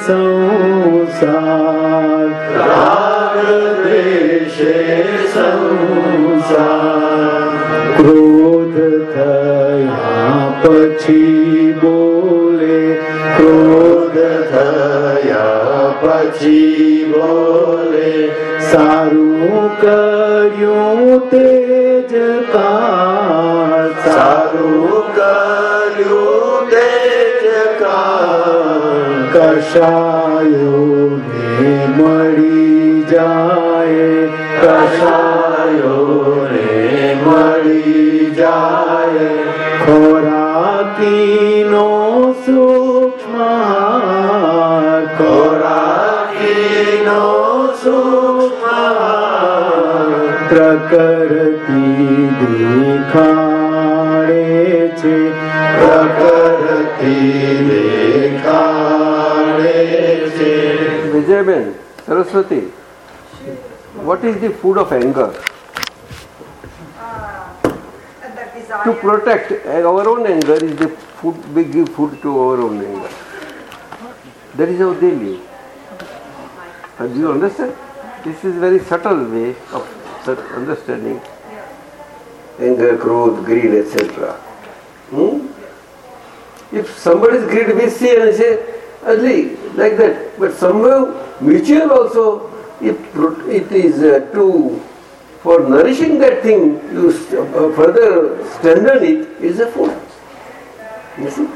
સંસાર રાગ દ્વેષે સંસાર ક્રોધ થયા પછી બોલે ક્રોધ થયા પછી બોલે સારું કર્યું તેજ કાળ સારું कषायो रे मरी जाए कषायो रे मरी जाए खोरातीनो सूक्ष्म खोरातीनो सूक्ष्म प्रकृति दिखाड़े छे प्रकृति देखा Vijayben, Saraswati, what is the food of anger? To protect our own anger is the food, we give food to our own anger. That is how they live. Uh, Do you understand? This is very subtle way of understanding anger, growth, greed, etc. Hmm? If somebody's greed, we see and say, Uh, Only like that. But somehow mature also, if it is uh, too for nourishing that thing, you uh, further strengthen it is a food. You see?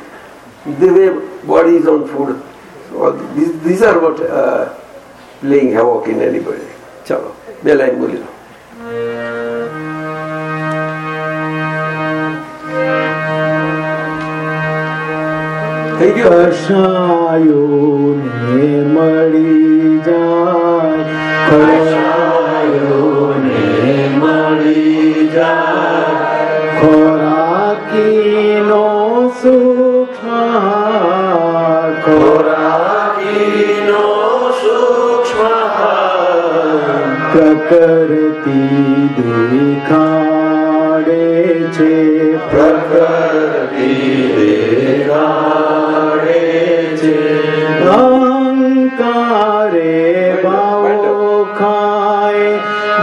The way body is on food. So these, these are what uh, playing havoc in anybody. Chalo, bell I'm કષાયોને મળી જાય ખોરાયોને મળી જાય ખોરાકીનો સુખા ખોરાકીનો સુખા પ્રકૃતિ દેખાડે છે. પ્રકૃતિ દેખાડે છે અહંકારે ભાવો ખાય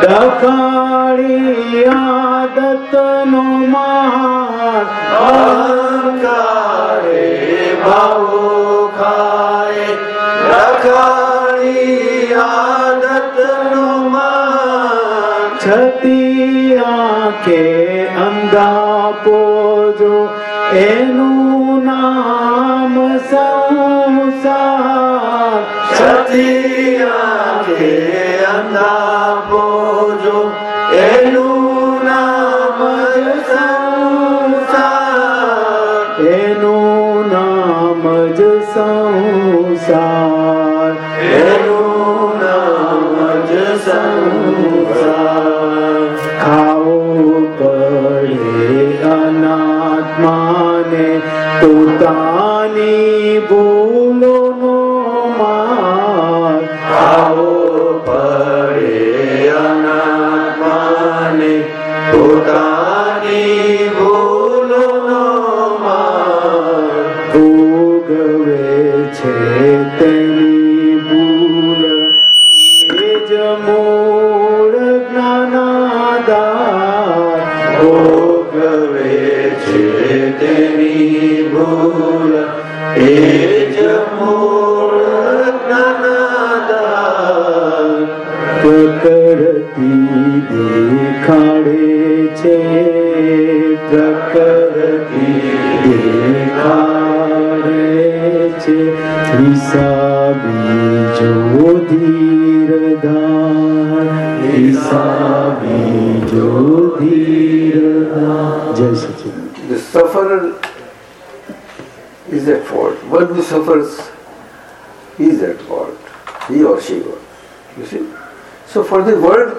ડખાડી આદતનો માર. અહંકારે ભાવો ખાય રખાણી આદતનો માન છતી આંખે અંધા પોજો એનું ખાવું પડે અનાત્માને પોતાની ભૂલોનો માર. ખાવો પડે અનાત્માને પોતાની ભૂલોનો માર. ભોગવે છે તે suffers is at fault. He or she was. You see? So for the world,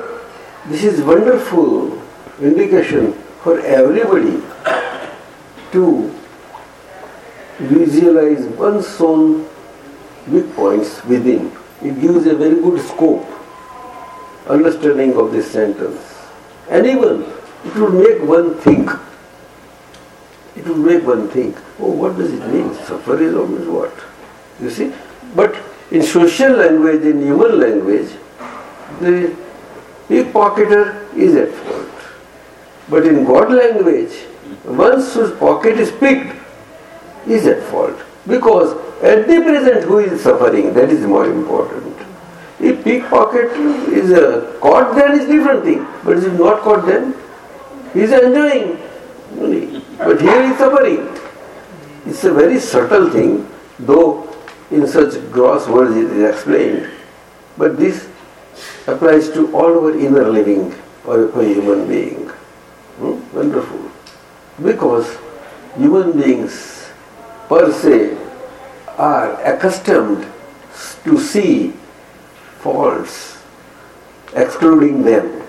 this is wonderful indication for everybody to visualize one's own weak points within. It gives a very good scope, understanding of this sentence. And even it will make one think. It make one think, oh, what does it mean? Sufferism is what? You see? But in social language, in human language, the pickpocketer is at fault. But in God language, once whose pocket is picked is at fault. Because at the present, who is suffering? That is more important. If pickpocket is uh, caught, then is different thing. But if not caught, then he is enjoying. But here he is suffering. It's a very subtle thing, though in such gross words it is explained. But this applies to all our inner living or a human being. Hmm? Wonderful. Because human beings per se are accustomed to see faults, excluding them.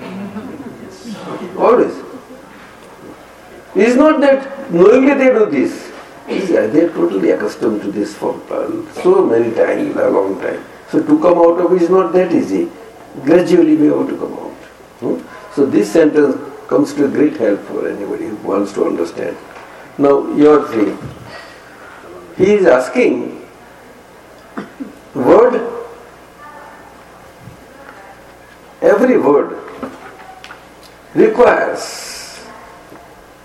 [LAUGHS] Always. It is not that knowingly they do this. Yeah, they are totally accustomed to this for uh, so many times, a long time. So to come out of it is not that easy. Gradually we have to come out. Hmm? So this sentence comes to great help for anybody who wants to understand. Now your thing. He is asking word every word requires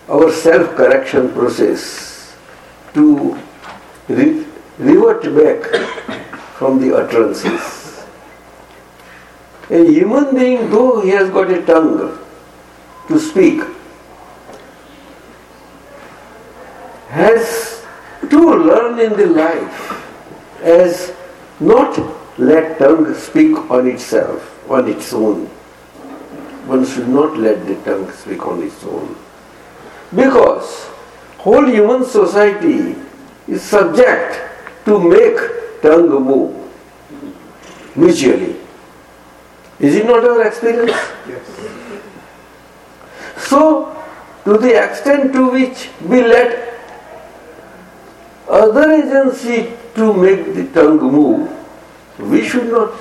our self correction process to re- revert back from the utterances. A human being, though he has got a tongue to speak, has to learn in the life as not let tongue speak on itself, on its own. One should not let the tongue speak on its own. Because whole human society is subject to make tongue move mutually. Is it not our experience? Yes. So, to the extent to which we let other agency to make the tongue move, we should not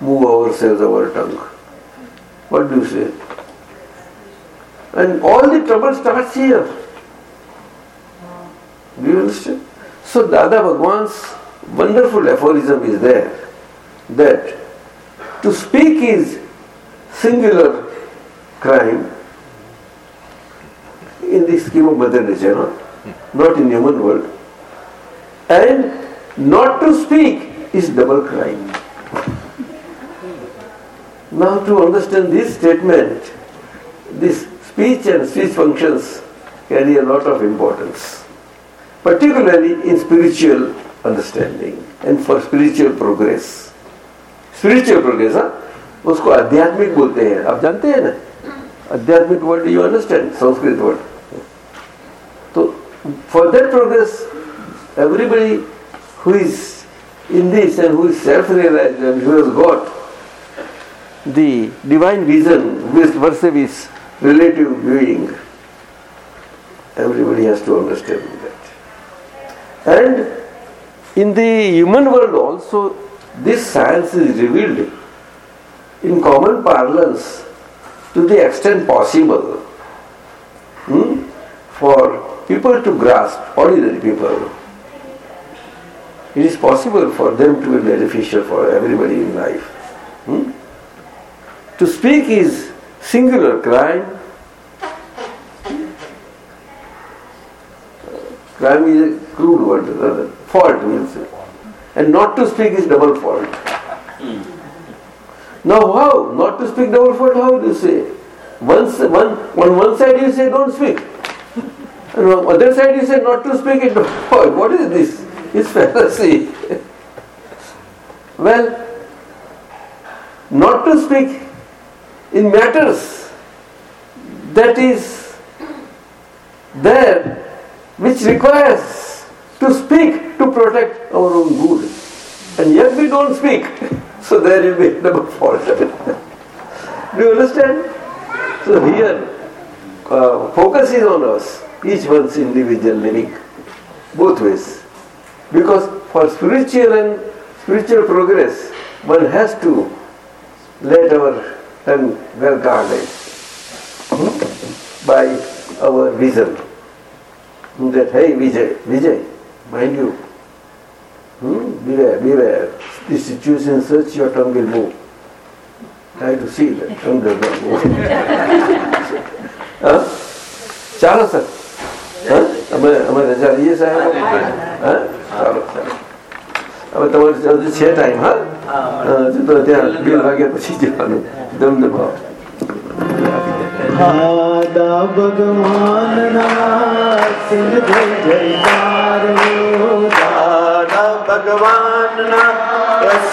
move ourselves, our tongue. What do you say? And all the trouble starts here. Do you understand? So Dada Bhagwan's wonderful aphorism is there that to speak is singular crime in the scheme of Mother Nature, not, not in human world. And not to speak is double crime. Now to understand this statement, this speech and speech functions carry a lot of importance, particularly in spiritual understanding and for spiritual progress. Spiritual progress हाँ उसको आध्यात्मिक बोलते हैं आप जानते हैं ना आध्यात्मिक word you understand Sanskrit word तो for that progress everybody who is in this and who is self-realized and who has got the divine vision with versus relative viewing, everybody has to understand that. And in the human world also, this science is revealed in common parlance to the extent possible hmm, for people to grasp, ordinary people. It is possible for them to be beneficial for everybody in life. Hmm? To speak is singular crime. Crime is a crude word, rather. fault means. And not to speak is double fault. Hmm. Now how? Not to speak double fault, how do you say? Once, one, on one side you say don't speak. And on other side you say not to speak fault. [LAUGHS] What is this? It's fallacy. [LAUGHS] well, not to speak in matters that is there which requires to speak to protect our own good. And yet we don't speak. [LAUGHS] So there will be double fault. [LAUGHS] Do you understand? So here, uh, focus is on us, each one's individual living, both ways. Because for spiritual and spiritual progress, one has to let our tongue well guarded hmm, by our vision. That, hey Vijay, Vijay, mind you, hmm, beware, beware. The situation is such your tongue will move. Try to see that [LAUGHS] tongue does not move. [LAUGHS] હા ચાલો sir હા અમે અમે રજા લઈએ સાહેબ હા ચાલો ચાલો હવે તમારે હજુ છે ટાઈમ હા? તો ત્યાં બે વાગ્યા પછી જવાનું. દમ દબાવ દાદા ભગવાન ના સિંધ જયકાર. દાદા ભગવાન ભગવાનના